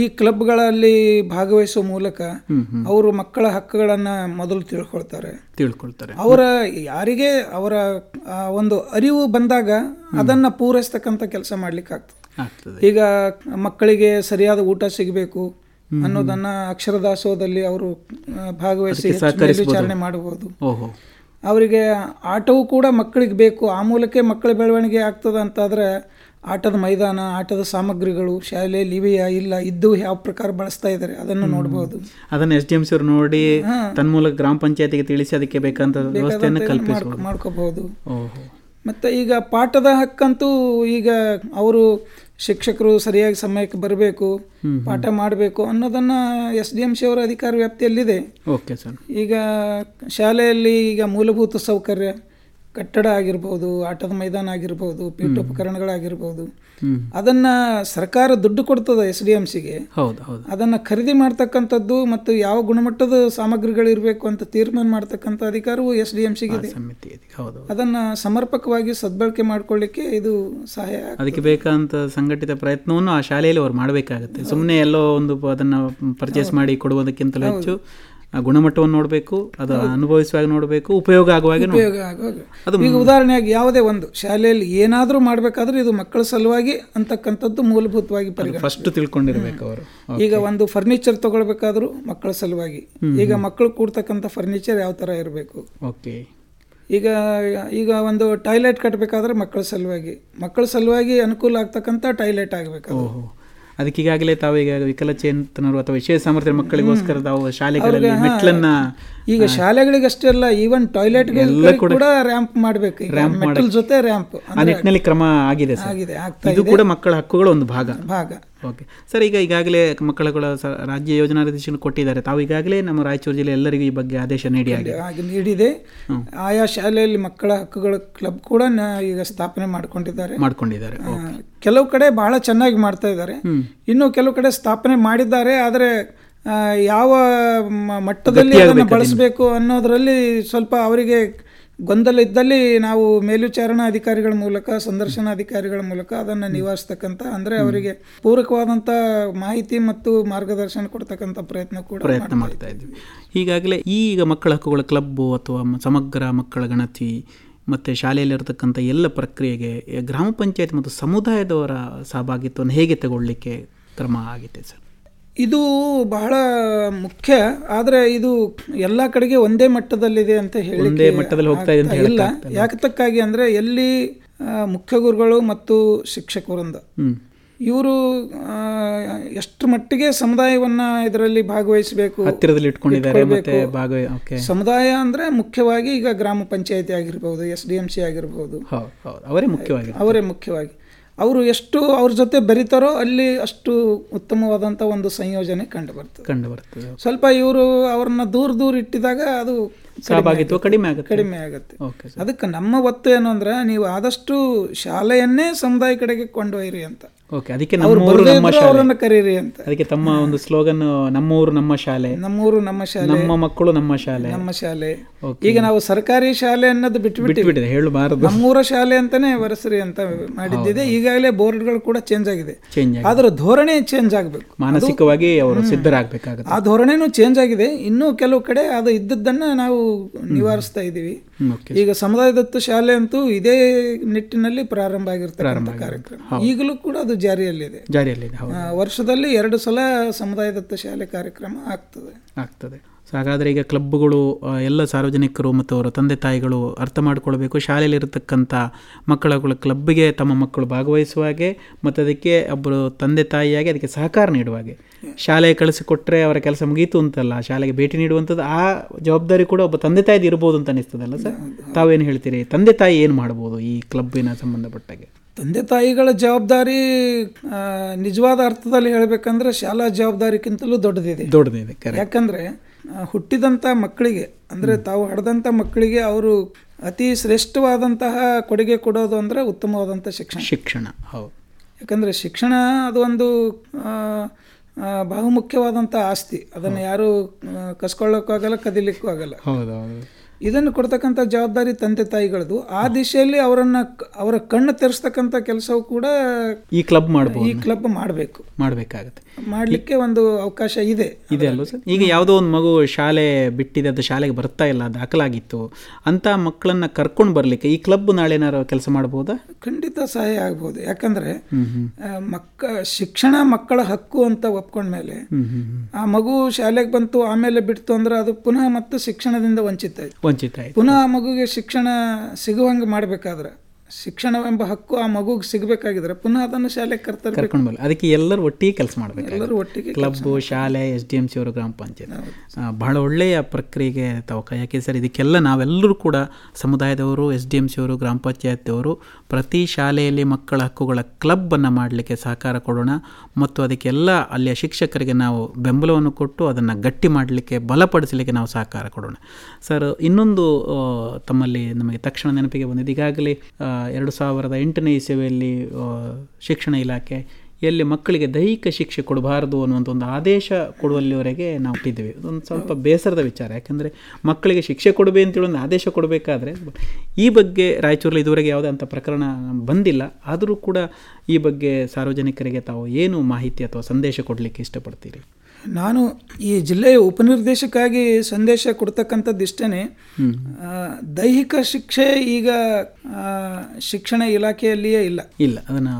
ಈ ಕ್ಲಬ್ಗಳಲ್ಲಿ ಭಾಗವಹಿಸುವ ಮೂಲಕ ಅವರು ಮಕ್ಕಳ ಹಕ್ಕುಗಳನ್ನ ಮೊದಲು ತಿಳ್ಕೊಳ್ತಾರೆ. ತಿಳ್ಕೊಳ್ತಾರೆ. ಅವರ ಯಾರಿಗೆ ಅವರ ಒಂದು ಅರಿವು ಬಂದಾಗ ಅದನ್ನ ಪೂರೈಸ್ತಕ್ಕಂಥ ಕೆಲಸ ಮಾಡ್ಲಿಕ್ಕೆ ಆಗ್ತದೆ. ಈಗ ಮಕ್ಕಳಿಗೆ ಸರಿಯಾದ ಊಟ ಸಿಗಬೇಕು ಅನ್ನೋದನ್ನ ಅಕ್ಷರದಾಸೋಹದಲ್ಲಿ ಅವರು ಭಾಗವಹಿಸಿ ವಿಚಾರಣೆ ಮಾಡಬಹುದು. ಅವರಿಗೆ ಆಟವೂ ಕೂಡ ಮಕ್ಕಳಿಗೆ ಬೇಕು. ಆ ಮೂಲಕ್ಕೆ ಮಕ್ಕಳ ಬೆಳವಣಿಗೆ ಆಗ್ತದೆ ಅಂತಾದರೆ ಆಟದ ಮೈದಾನ ಆಟದ ಸಾಮಗ್ರಿಗಳು ಶಾಲೆಯಲ್ಲಿ ಇವೆಯಾ ಇಲ್ಲ ಇದ್ದು ಯಾವ ಪ್ರಕಾರ ಬಳಸ್ತಾ ಇದ್ದಾರೆ ಅದನ್ನು ನೋಡಬಹುದು ಅದನ್ನು ಎಸ್ ಡಿ ಎಂ ಸಿ ಅವರು ನೋಡಿ ತನ್ನ ಮೂಲಕ ಗ್ರಾಮ ಪಂಚಾಯತಿಗೆ ತಿಳಿಸಿ ಅದಕ್ಕೆ ಬೇಕಂತ ಮಾಡ್ಕೋಬಹುದು. ಮತ್ತೆ ಈಗ ಪಾಠದ ಹಕ್ಕಂತೂ ಈಗ ಅವರು ಶಿಕ್ಷಕರು ಸರಿಯಾಗಿ ಸಮಯಕ್ಕೆ ಬರಬೇಕು ಪಾಠ ಮಾಡಬೇಕು ಅನ್ನೋದನ್ನ ಎಸ್ ಡಿ ಎಂ ಸಿ ಅವರ ಅಧಿಕಾರ ವ್ಯಾಪ್ತಿಯಲ್ಲಿದೆ. Okay sir. ಈಗ ಶಾಲೆಯಲ್ಲಿ ಈಗ ಮೂಲಭೂತ ಸೌಕರ್ಯ ಕಟ್ಟಡ ಆಗಿರ್ಬೋದು ಆಟದ ಮೈದಾನ ಆಗಿರ್ಬೋದು ಪೀಠೋಪಕರಣಗಳಾಗಿರ್ಬೋದು ಅದನ್ನ ಸರ್ಕಾರ ದುಡ್ಡು ಕೊಡ್ತದೆ ಎಸ್ ಡಿ ಎಂ ಸಿಗೆ. ಅದನ್ನ ಖರೀದಿ ಮಾಡ್ತಕ್ಕಂಥದ್ದು ಮತ್ತು ಯಾವ ಗುಣಮಟ್ಟದ ಸಾಮಗ್ರಿಗಳು ಇರಬೇಕು ಅಂತ ತೀರ್ಮಾನ ಮಾಡ್ತಕ್ಕಂಥ ಅಧಿಕಾರವು ಎಸ್ ಡಿ ಎಂ ಸಿಗಿದೆ. ಅದನ್ನ ಸಮರ್ಪಕವಾಗಿ ಸದ್ಬಳಕೆ ಮಾಡ್ಕೊಳ್ಳಿಕ್ಕೆ ಇದು ಸಹಾಯ ಅದಕ್ಕೆ ಬೇಕಾದಂತ ಸಂಘಟಿತ ಪ್ರಯತ್ನವನ್ನು ಆ ಶಾಲೆಯಲ್ಲಿ ಅವ್ರು ಮಾಡಬೇಕಾಗುತ್ತೆ. ಸುಮ್ಮನೆ ಎಲ್ಲೋ ಒಂದು ಅದನ್ನ ಪರ್ಚೇಸ್ ಮಾಡಿ ಕೊಡುವುದಕ್ಕಿಂತಲೂ ಹೆಚ್ಚು ಗುಣಮಟ್ಟವನ್ನು ನೋಡಬೇಕು ಅದು ಅನುಭವಿಸುವಾಗ ನೋಡಬೇಕು ಉಪಯೋಗ ಆಗುವಾಗ. ಉಪಯೋಗ ಆಗುವಾಗ. ಈಗ ಉದಾಹರಣೆಯಾಗಿ ಯಾವುದೇ ಒಂದು ಶಾಲೆಯಲ್ಲಿ ಏನಾದರೂ ಮಾಡಬೇಕಾದ್ರೆ ಇದು ಮಕ್ಕಳ ಸಲುವಾಗಿ ಅಂತಕ್ಕಂಥದ್ದು ಮೂಲಭೂತವಾಗಿ ಫಸ್ಟ್ ತಿಳ್ಕೊಂಡಿರ್ಬೇಕು ಅವರು. ಈಗ ಒಂದು ಫರ್ನಿಚರ್ ತಗೊಳ್ಬೇಕಾದ್ರೂ ಮಕ್ಕಳ ಸಲುವಾಗಿ. ಈಗ ಮಕ್ಕಳು ಕೂಡ್ತಕ್ಕಂಥ ಫರ್ನಿಚರ್ ಯಾವ ಥರ ಇರಬೇಕು? ಓಕೆ ಈಗ ಈಗ ಒಂದು ಟಾಯ್ಲೆಟ್ ಕಟ್ಟಬೇಕಾದ್ರೆ ಮಕ್ಕಳ ಸಲುವಾಗಿ. ಮಕ್ಕಳ ಸಲುವಾಗಿ ಅನುಕೂಲ ಆಗ್ತಕ್ಕಂಥ ಟಾಯ್ಲೆಟ್ ಆಗಬೇಕು ಅದಕ್ಕೆ ಈಗಾಗಲೇ ತಾವು ಈಗ ವಿಕಲಚೇತನರು ಅಥವಾ ವಿಶೇಷ ಸಾಮರ್ಥ್ಯ ಮಕ್ಕಳಿಗೋಸ್ಕರ ತಾವು ಶಾಲೆಗಳಲ್ಲಿ ಮೆಟ್ಲನ್ನ ಈಗ ಶಾಲೆಗಳಿಗಷ್ಟೇ ಅಲ್ಲ ಈವನ್ ಟಾಯ್ಲೆಟ್ ಕೂಡ ರ್ಯಾಂಪ್ ಮಾಡಬೇಕು ರ್ಯಾಂಪ್ ಮೆಟಲ್ ಜೊತೆ ರ್ಯಾಂಪ್ ಆ ನಿಟ್ಟಿನಲ್ಲಿ ಕ್ರಮ ಆಗಿದೆ ಸರ್. ಆಗಿದೆ ಇದು. ಕೂಡ ಮಕ್ಕಳ ಹಕ್ಕುಗಳ ಒಂದು ಭಾಗ. ಭಾಗ. ಓಕೆ ಸರ್ ಈಗ ಈಗಾಗಲೇ ಮಕ್ಕಳುಗಳ ರಾಜ್ಯ ಯೋಜನಾ ನಿರ್ದೇಶನ ಕೊಟ್ಟಿದ್ದಾರೆ. ತಾವು ಈಗಾಗಲೇ ನಮ್ಮ ರಾಯಚೂರು ಜಿಲ್ಲೆ ಎಲ್ಲರಿಗೂ ಈ ಬಗ್ಗೆ ಆದೇಶ ನೀಡಿ ನೀಡಿದೆ. ಆಯಾ ಶಾಲೆಯಲ್ಲಿ ಮಕ್ಕಳ ಹಕ್ಕುಗಳ ಕ್ಲಬ್ ಕೂಡ ಈಗ ಸ್ಥಾಪನೆ ಮಾಡ್ಕೊಂಡಿದ್ದಾರೆ. ಮಾಡ್ಕೊಂಡಿದ್ದಾರೆ. ಕೆಲವು ಕಡೆ ಬಹಳ ಚೆನ್ನಾಗಿ ಮಾಡ್ತಾ ಇದ್ದಾರೆ. ಇನ್ನು ಕೆಲವು ಕಡೆ ಸ್ಥಾಪನೆ ಮಾಡಿದ್ದಾರೆ. ಆದರೆ ಯಾವ ಮಟ್ಟದಲ್ಲಿ ಅದನ್ನು ಬಳಸಬೇಕು ಅನ್ನೋದರಲ್ಲಿ ಸ್ವಲ್ಪ ಅವರಿಗೆ ಗೊಂದಲ ಇದ್ದಲ್ಲಿ ನಾವು ಮೇಲ್ವಿಚಾರಣಾ ಅಧಿಕಾರಿಗಳ ಮೂಲಕ ಸಂದರ್ಶನ ಅಧಿಕಾರಿಗಳ ಮೂಲಕ ಅದನ್ನು ನಿವಾರಿಸ್ತಕ್ಕಂಥ ಅಂದರೆ ಅವರಿಗೆ ಪೂರಕವಾದಂಥ ಮಾಹಿತಿ ಮತ್ತು ಮಾರ್ಗದರ್ಶನ ಕೊಡ್ತಕ್ಕಂಥ ಪ್ರಯತ್ನ ಕೂಡ ಪ್ರಯತ್ನ ಮಾಡ್ತಾ ಇದ್ವಿ ಈಗಾಗಲೇ ಈಗ ಮಕ್ಕಳ ಹಕ್ಕುಗಳ ಕ್ಲಬ್ಬು ಅಥವಾ ಸಮಗ್ರ ಮಕ್ಕಳ ಗಣತಿ ಮತ್ತು ಶಾಲೆಯಲ್ಲಿರತಕ್ಕಂಥ ಎಲ್ಲ ಪ್ರಕ್ರಿಯೆಗೆ ಗ್ರಾಮ ಪಂಚಾಯತ್ ಮತ್ತು ಸಮುದಾಯದವರ ಸಹಭಾಗಿತ್ವವನ್ನು ಹೇಗೆ ತಗೊಳ್ಳಿಕ್ಕೆ ಕ್ರಮ ಆಗಿದೆ ಸರ್? ಇದು ಬಹಳ ಮುಖ್ಯ ಆದರೆ ಇದು ಎಲ್ಲ ಕಡೆಗೆ ಒಂದೇ ಮಟ್ಟದಲ್ಲಿದೆ ಅಂತ ಹೇಳಿ ಒಂದೇ ಮಟ್ಟದಲ್ಲಿ ಹೋಗ್ತಾ ಇದೆ ಅಂತ ಇಲ್ಲ. ಯಾಕತಕ್ಕಾಗಿ ಅಂದರೆ ಎಲ್ಲಿ ಮುಖ್ಯ ಗುರುಗಳು ಮತ್ತು ಶಿಕ್ಷಕ ವೃಂದ. ಹ್ಮ್. ಇವರು ಎಷ್ಟು ಮಟ್ಟಿಗೆ ಸಮುದಾಯವನ್ನ ಇದರಲ್ಲಿ ಭಾಗವಹಿಸಬೇಕು ಹತ್ತಿರದಲ್ಲಿ ಇಟ್ಕೊಂಡಿದ್ದಾರೆ ಮತ್ತೆ ಸಮುದಾಯ ಅಂದ್ರೆ ಮುಖ್ಯವಾಗಿ ಈಗ ಗ್ರಾಮ ಪಂಚಾಯತಿ ಆಗಿರ್ಬೋದು ಎಸ್ ಡಿ ಎಂ ಸಿ ಆಗಿರ್ಬೋದು. ಅವರೇ ಮುಖ್ಯವಾಗಿ ಅವರೇ ಮುಖ್ಯವಾಗಿ. ಅವರು ಎಷ್ಟು ಅವ್ರ ಜೊತೆ ಬೆರೀತಾರೋ ಅಲ್ಲಿ ಅಷ್ಟು ಉತ್ತಮವಾದಂಥ ಒಂದು ಸಂಯೋಜನೆ ಕಂಡು ಬರ್ತದೆ ಕಂಡು ಬರ್ತದೆ ಸ್ವಲ್ಪ ಇವರು ಅವ್ರನ್ನ ದೂರ ದೂರ ಇಟ್ಟಿದಾಗ ಅದು ಕಡಿಮೆ ಆಗುತ್ತೆ. ಕಡಿಮೆ ಆಗುತ್ತೆ. ಅದಕ್ಕೆ ನಮ್ಮ ಒತ್ತು ಏನು ಅಂದ್ರೆ ನೀವು ಆದಷ್ಟು ಶಾಲೆಯನ್ನೇ ಸಮುದಾಯ ಕಡೆಗೆ ಕೊಂಡೊಯ್ಯಿರಿ ಅಂತ. ಓಕೆ ಅದಕ್ಕೆ ನಮ್ಮೂರು ನಮ್ಮ ಶಾಲೆ. ಕರೀರಿ ಅಂತ. ಅದಕ್ಕೆ ತಮ್ಮ ಒಂದು ಸ್ಲೋಗನ್ ನಮ್ಮೂರು ನಮ್ಮ ಶಾಲೆ. ನಮ್ಮೂರು ನಮ್ಮ ಶಾಲೆ. ನಮ್ಮ ಮಕ್ಕಳು ನಮ್ಮ ಶಾಲೆ. ನಮ್ಮ ಶಾಲೆ. ಈಗ ನಾವು ಸರ್ಕಾರಿ ಶಾಲೆ ಅನ್ನೋದು ಬಿಟ್ಟು ಬಿಟ್ಟಿದೆ ಹೇಳಬಾರದು. ನಮ್ಮೂರ ಶಾಲೆ ಅಂತಾನೆ ವರಸರಿ ಅಂತ ಮಾಡಿದ್ದಿದೆ. ಈಗಾಗಲೇ ಬೋರ್ಡ್ಗಳು ಕೂಡ ಚೇಂಜ್ ಆಗಿದೆ. ಚೇಂಜ್ ಆದ್ರೆ ಧೋರಣೆ ಚೇಂಜ್ ಆಗಬೇಕು. ಮಾನಸಿಕವಾಗಿ ಅವರು ಸಿದ್ಧರಾಗಬೇಕಾಗುತ್ತೆ. ಆ ಧೋರಣೆನೂ ಚೇಂಜ್ ಆಗಿದೆ. ಇನ್ನೂ ಕೆಲವು ಕಡೆ ಅದು ಇದ್ದದ್ದನ್ನ ನಾವು ನಿವಾರಿಸ್ತಾ ಇದ್ದೀವಿ. ಈಗ ಸಮುದಾಯ ದತ್ತು ಶಾಲೆ ಅಂತೂ ಇದೇ ನಿಟ್ಟಿನಲ್ಲಿ ಪ್ರಾರಂಭ ಆಗಿರ್ತಕ್ಕಂಥ ಕಾರ್ಯಕ್ರಮ. ಈಗಲೂ ಕೂಡ ಅದು ಜಾರಿಯಲ್ಲಿದೆ. ಜಾರಿಯಲ್ಲಿದೆ ವರ್ಷದಲ್ಲಿ ಎರಡು ಸಲ ಸಮುದಾಯ ದತ್ತು ಶಾಲೆ ಕಾರ್ಯಕ್ರಮ ಆಗ್ತದೆ. ಆಗ್ತದೆ. ಸೊ ಹಾಗಾದರೆ ಈಗ ಕ್ಲಬ್ಗಳು ಎಲ್ಲ ಸಾರ್ವಜನಿಕರು ಮತ್ತು ಅವರ ತಂದೆ ತಾಯಿಗಳು ಅರ್ಥ ಮಾಡಿಕೊಳ್ಬೇಕು. ಶಾಲೆಯಲ್ಲಿರತಕ್ಕಂಥ ಮಕ್ಕಳುಗಳ ಕ್ಲಬ್ಗೆ ತಮ್ಮ ಮಕ್ಕಳು ಭಾಗವಹಿಸುವ ಹಾಗೆ ಮತ್ತು ಅದಕ್ಕೆ ಒಬ್ಬರು ತಂದೆ ತಾಯಿಯಾಗಿ ಅದಕ್ಕೆ ಸಹಕಾರ ನೀಡುವ ಹಾಗೆ. ಶಾಲೆಗೆ ಕಳಿಸಿಕೊಟ್ರೆ ಅವರ ಕೆಲಸ ಮುಗೀತು ಅಂತಲ್ಲ ಶಾಲೆಗೆ ಭೇಟಿ ನೀಡುವಂಥದ್ದು ಆ ಜವಾಬ್ದಾರಿ ಕೂಡ ಒಬ್ಬ ತಂದೆ ತಾಯಿದು ಇರ್ಬೋದು ಅಂತ ಅನಿಸ್ತದಲ್ಲ ಸರ್? ತಾವೇನು ಹೇಳ್ತೀರಿ? ತಂದೆ ತಾಯಿ ಏನು ಮಾಡ್ಬೋದು ಈ ಕ್ಲಬ್ಬಿನ ಸಂಬಂಧಪಟ್ಟಾಗೆ ತಂದೆ ತಾಯಿಗಳ ಜವಾಬ್ದಾರಿ ನಿಜವಾದ ಅರ್ಥದಲ್ಲಿ ಹೇಳಬೇಕಂದ್ರೆ ಶಾಲಾ ಜವಾಬ್ದಾರಿಗಿಂತಲೂ ದೊಡ್ಡದಿದೆ. ದೊಡ್ಡದಿದೆ ಯಾಕಂದರೆ ಹುಟ್ಟಿದಂಥ ಮಕ್ಕಳಿಗೆ ಅಂದರೆ ತಾವು ಹಡೆದಂಥ ಮಕ್ಕಳಿಗೆ ಅವರು ಅತಿ ಶ್ರೇಷ್ಠವಾದಂತಹ ಕೊಡುಗೆ ಕೊಡೋದು ಅಂದ್ರೆ ಉತ್ತಮವಾದಂಥ ಶಿಕ್ಷಣ. ಶಿಕ್ಷಣ ಹೌದು. ಯಾಕಂದರೆ ಶಿಕ್ಷಣ ಅದು ಒಂದು ಬಹುಮುಖ್ಯವಾದಂಥ ಆಸ್ತಿ. ಅದನ್ನು ಯಾರೂ ಕಸ್ಕೊಳ್ಳೋಕ್ಕಾಗಲ್ಲ ಕಸ್ಕೊಳ್ಳೋಕ್ಕೂ ಆಗಲ್ಲ ಕದಿಲಿಕ್ಕೂ ಆಗಲ್ಲ. ಹೌದು ಹೌದು. ಇದನ್ನು ಕೊಡ್ತಕ್ಕಂಥ ಜವಾಬ್ದಾರಿ ತಂದೆ ತಾಯಿಗಳದು. ಆ ದಿಶೆಯಲ್ಲಿ ಅವರನ್ನ ಅವರ ಕಣ್ಣು ತೆರೆಸ್ತಕ್ಕಂಥ ಕೆಲಸವೂ ಕೂಡ ಈ ಕ್ಲಬ್ ಮಾಡಬಹುದು ಈ ಕ್ಲಬ್ ಮಾಡಬೇಕು. ಮಾಡಬೇಕಾಗುತ್ತೆ. ಮಾಡಲಿಕ್ಕೆ ಒಂದು ಅವಕಾಶ ಇದೆ. ಇದೆ ಅಲ್ವ ಸರ್? ಈಗ ಯಾವುದೋ ಒಂದು ಮಗು ಶಾಲೆ ಬಿಟ್ಟಿದೆ ಅದು ಶಾಲೆಗೆ ಬರ್ತಾ ಇಲ್ಲ ದಾಖಲಾಗಿತ್ತು. ಅಂತ ಮಕ್ಕಳನ್ನ ಕರ್ಕೊಂಡು ಬರಲಿಕ್ಕೆ ಈ ಕ್ಲಬ್ ನಾಳೆ ಏನಾರು ಕೆಲಸ ಮಾಡಬಹುದಾ ಖಂಡಿತ ಸಹಾಯ ಆಗ್ಬೋದು. ಯಾಕಂದ್ರೆ ಮಕ್ಕ ಶಿಕ್ಷಣ ಮಕ್ಕಳ ಹಕ್ಕು ಅಂತ ಒಪ್ಕೊಂಡ್ಮೇಲೆ ಆ ಮಗು ಶಾಲೆಗೆ ಬಂತು ಆಮೇಲೆ ಬಿಡ್ತು ಅಂದ್ರೆ ಅದು ಪುನಃ ಮತ್ತೆ ಶಿಕ್ಷಣದಿಂದ ವಂಚಿತ ಆಯ್ತು. ವಂಚಿತ ಪುನಃ ಮಗುಗೆ ಶಿಕ್ಷಣ ಸಿಗುವಂಗೆ ಮಾಡಬೇಕಾದ್ರೆ ಶಿಕ್ಷಣವೆಂಬ ಹಕ್ಕು ಆ ಮಗುಗೆ ಸಿಗಬೇಕಾಗಿದ್ರೆ ಪುನಃ ಅದನ್ನು ಶಾಲೆಗೆ ಕರ್ತಾರೆ ಕರ್ಕೊಂಡು ಬರಲಿ ಅದಕ್ಕೆ ಎಲ್ಲರೂ ಒಟ್ಟಿಗೆ ಕೆಲಸ ಮಾಡಬೇಕು ಎಲ್ಲರೂ ಒಟ್ಟಿಗೆ ಕ್ಲಬ್ಬು ಶಾಲೆ ಎಸ್ ಡಿ ಎಂ ಸಿ ಅವರು ಗ್ರಾಮ ಪಂಚಾಯತ್. ಬಹಳ ಒಳ್ಳೆಯ ಪ್ರಕ್ರಿಯೆಗೆ ತಾವು ಯಾಕೆ ಸರ್ ಇದಕ್ಕೆಲ್ಲ ನಾವೆಲ್ಲರೂ ಕೂಡ ಸಮುದಾಯದವರು ಎಸ್ ಡಿ ಎಂ ಸಿ ಅವರು ಗ್ರಾಮ ಪಂಚಾಯತ್ ಪ್ರತಿ ಶಾಲೆಯಲ್ಲಿ ಮಕ್ಕಳ ಹಕ್ಕುಗಳ ಕ್ಲಬ್ಬನ್ನು ಮಾಡಲಿಕ್ಕೆ ಸಹಕಾರ ಕೊಡೋಣ. ಮತ್ತು ಅದಕ್ಕೆಲ್ಲ ಅಲ್ಲಿಯ ಶಿಕ್ಷಕರಿಗೆ ನಾವು ಬೆಂಬಲವನ್ನು ಕೊಟ್ಟು ಅದನ್ನು ಗಟ್ಟಿ ಮಾಡಲಿಕ್ಕೆ ಬಲಪಡಿಸಲಿಕ್ಕೆ ನಾವು ಸಹಕಾರ ಕೊಡೋಣ. ಸರ್ ಇನ್ನೊಂದು ತಮ್ಮಲ್ಲಿ ನಮಗೆ ತಕ್ಷಣ ನೆನಪಿಗೆ ಬಂದಿದೆ. ಈಗಾಗಲೇ ಎರಡು ಸಾವಿರದ ಎಂಟನೇ ಇಸವಿಯಲ್ಲಿ ಶಿಕ್ಷಣ ಇಲಾಖೆ ಎಲ್ಲಿ ಮಕ್ಕಳಿಗೆ ದೈಹಿಕ ಶಿಕ್ಷೆ ಕೊಡಬಾರದು ಅನ್ನುವಂಥ ಒಂದು ಆದೇಶ ಕೊಡುವಲ್ಲಿವರೆಗೆ ನಾವು ಇಟ್ಟಿದ್ದೀವಿ ಅದೊಂದು ಸ್ವಲ್ಪ ಬೇಸರದ ವಿಚಾರ. ಯಾಕೆಂದರೆ ಮಕ್ಕಳಿಗೆ ಶಿಕ್ಷೆ ಕೊಡಬೇಕು ಅಂತೇಳಿ ಒಂದು ಆದೇಶ ಕೊಡಬೇಕಾದ್ರೆ, ಈ ಬಗ್ಗೆ ರಾಯಚೂರಲ್ಲಿ ಇದುವರೆಗೆ ಯಾವುದೇ ಅಂಥ ಪ್ರಕರಣ ಬಂದಿಲ್ಲ. ಆದರೂ ಕೂಡ ಈ ಬಗ್ಗೆ ಸಾರ್ವಜನಿಕರಿಗೆ ತಾವು ಏನು ಮಾಹಿತಿ ಅಥವಾ ಸಂದೇಶ ಕೊಡಲಿಕ್ಕೆ ಇಷ್ಟಪಡ್ತೀರಿ? ನಾನು ಈ ಜಿಲ್ಲೆಯ ಉಪನಿರ್ದೇಶಕ್ಕಾಗಿ ಸಂದೇಶ ಕೊಡ್ತಕ್ಕಂಥದ್ದು ಇಷ್ಟೇ ದೈಹಿಕ ಶಿಕ್ಷೆ ಈಗ ಶಿಕ್ಷಣ ಇಲಾಖೆಯಲ್ಲಿಯೇ ಇಲ್ಲ. ಇಲ್ಲ ಅದನ್ನು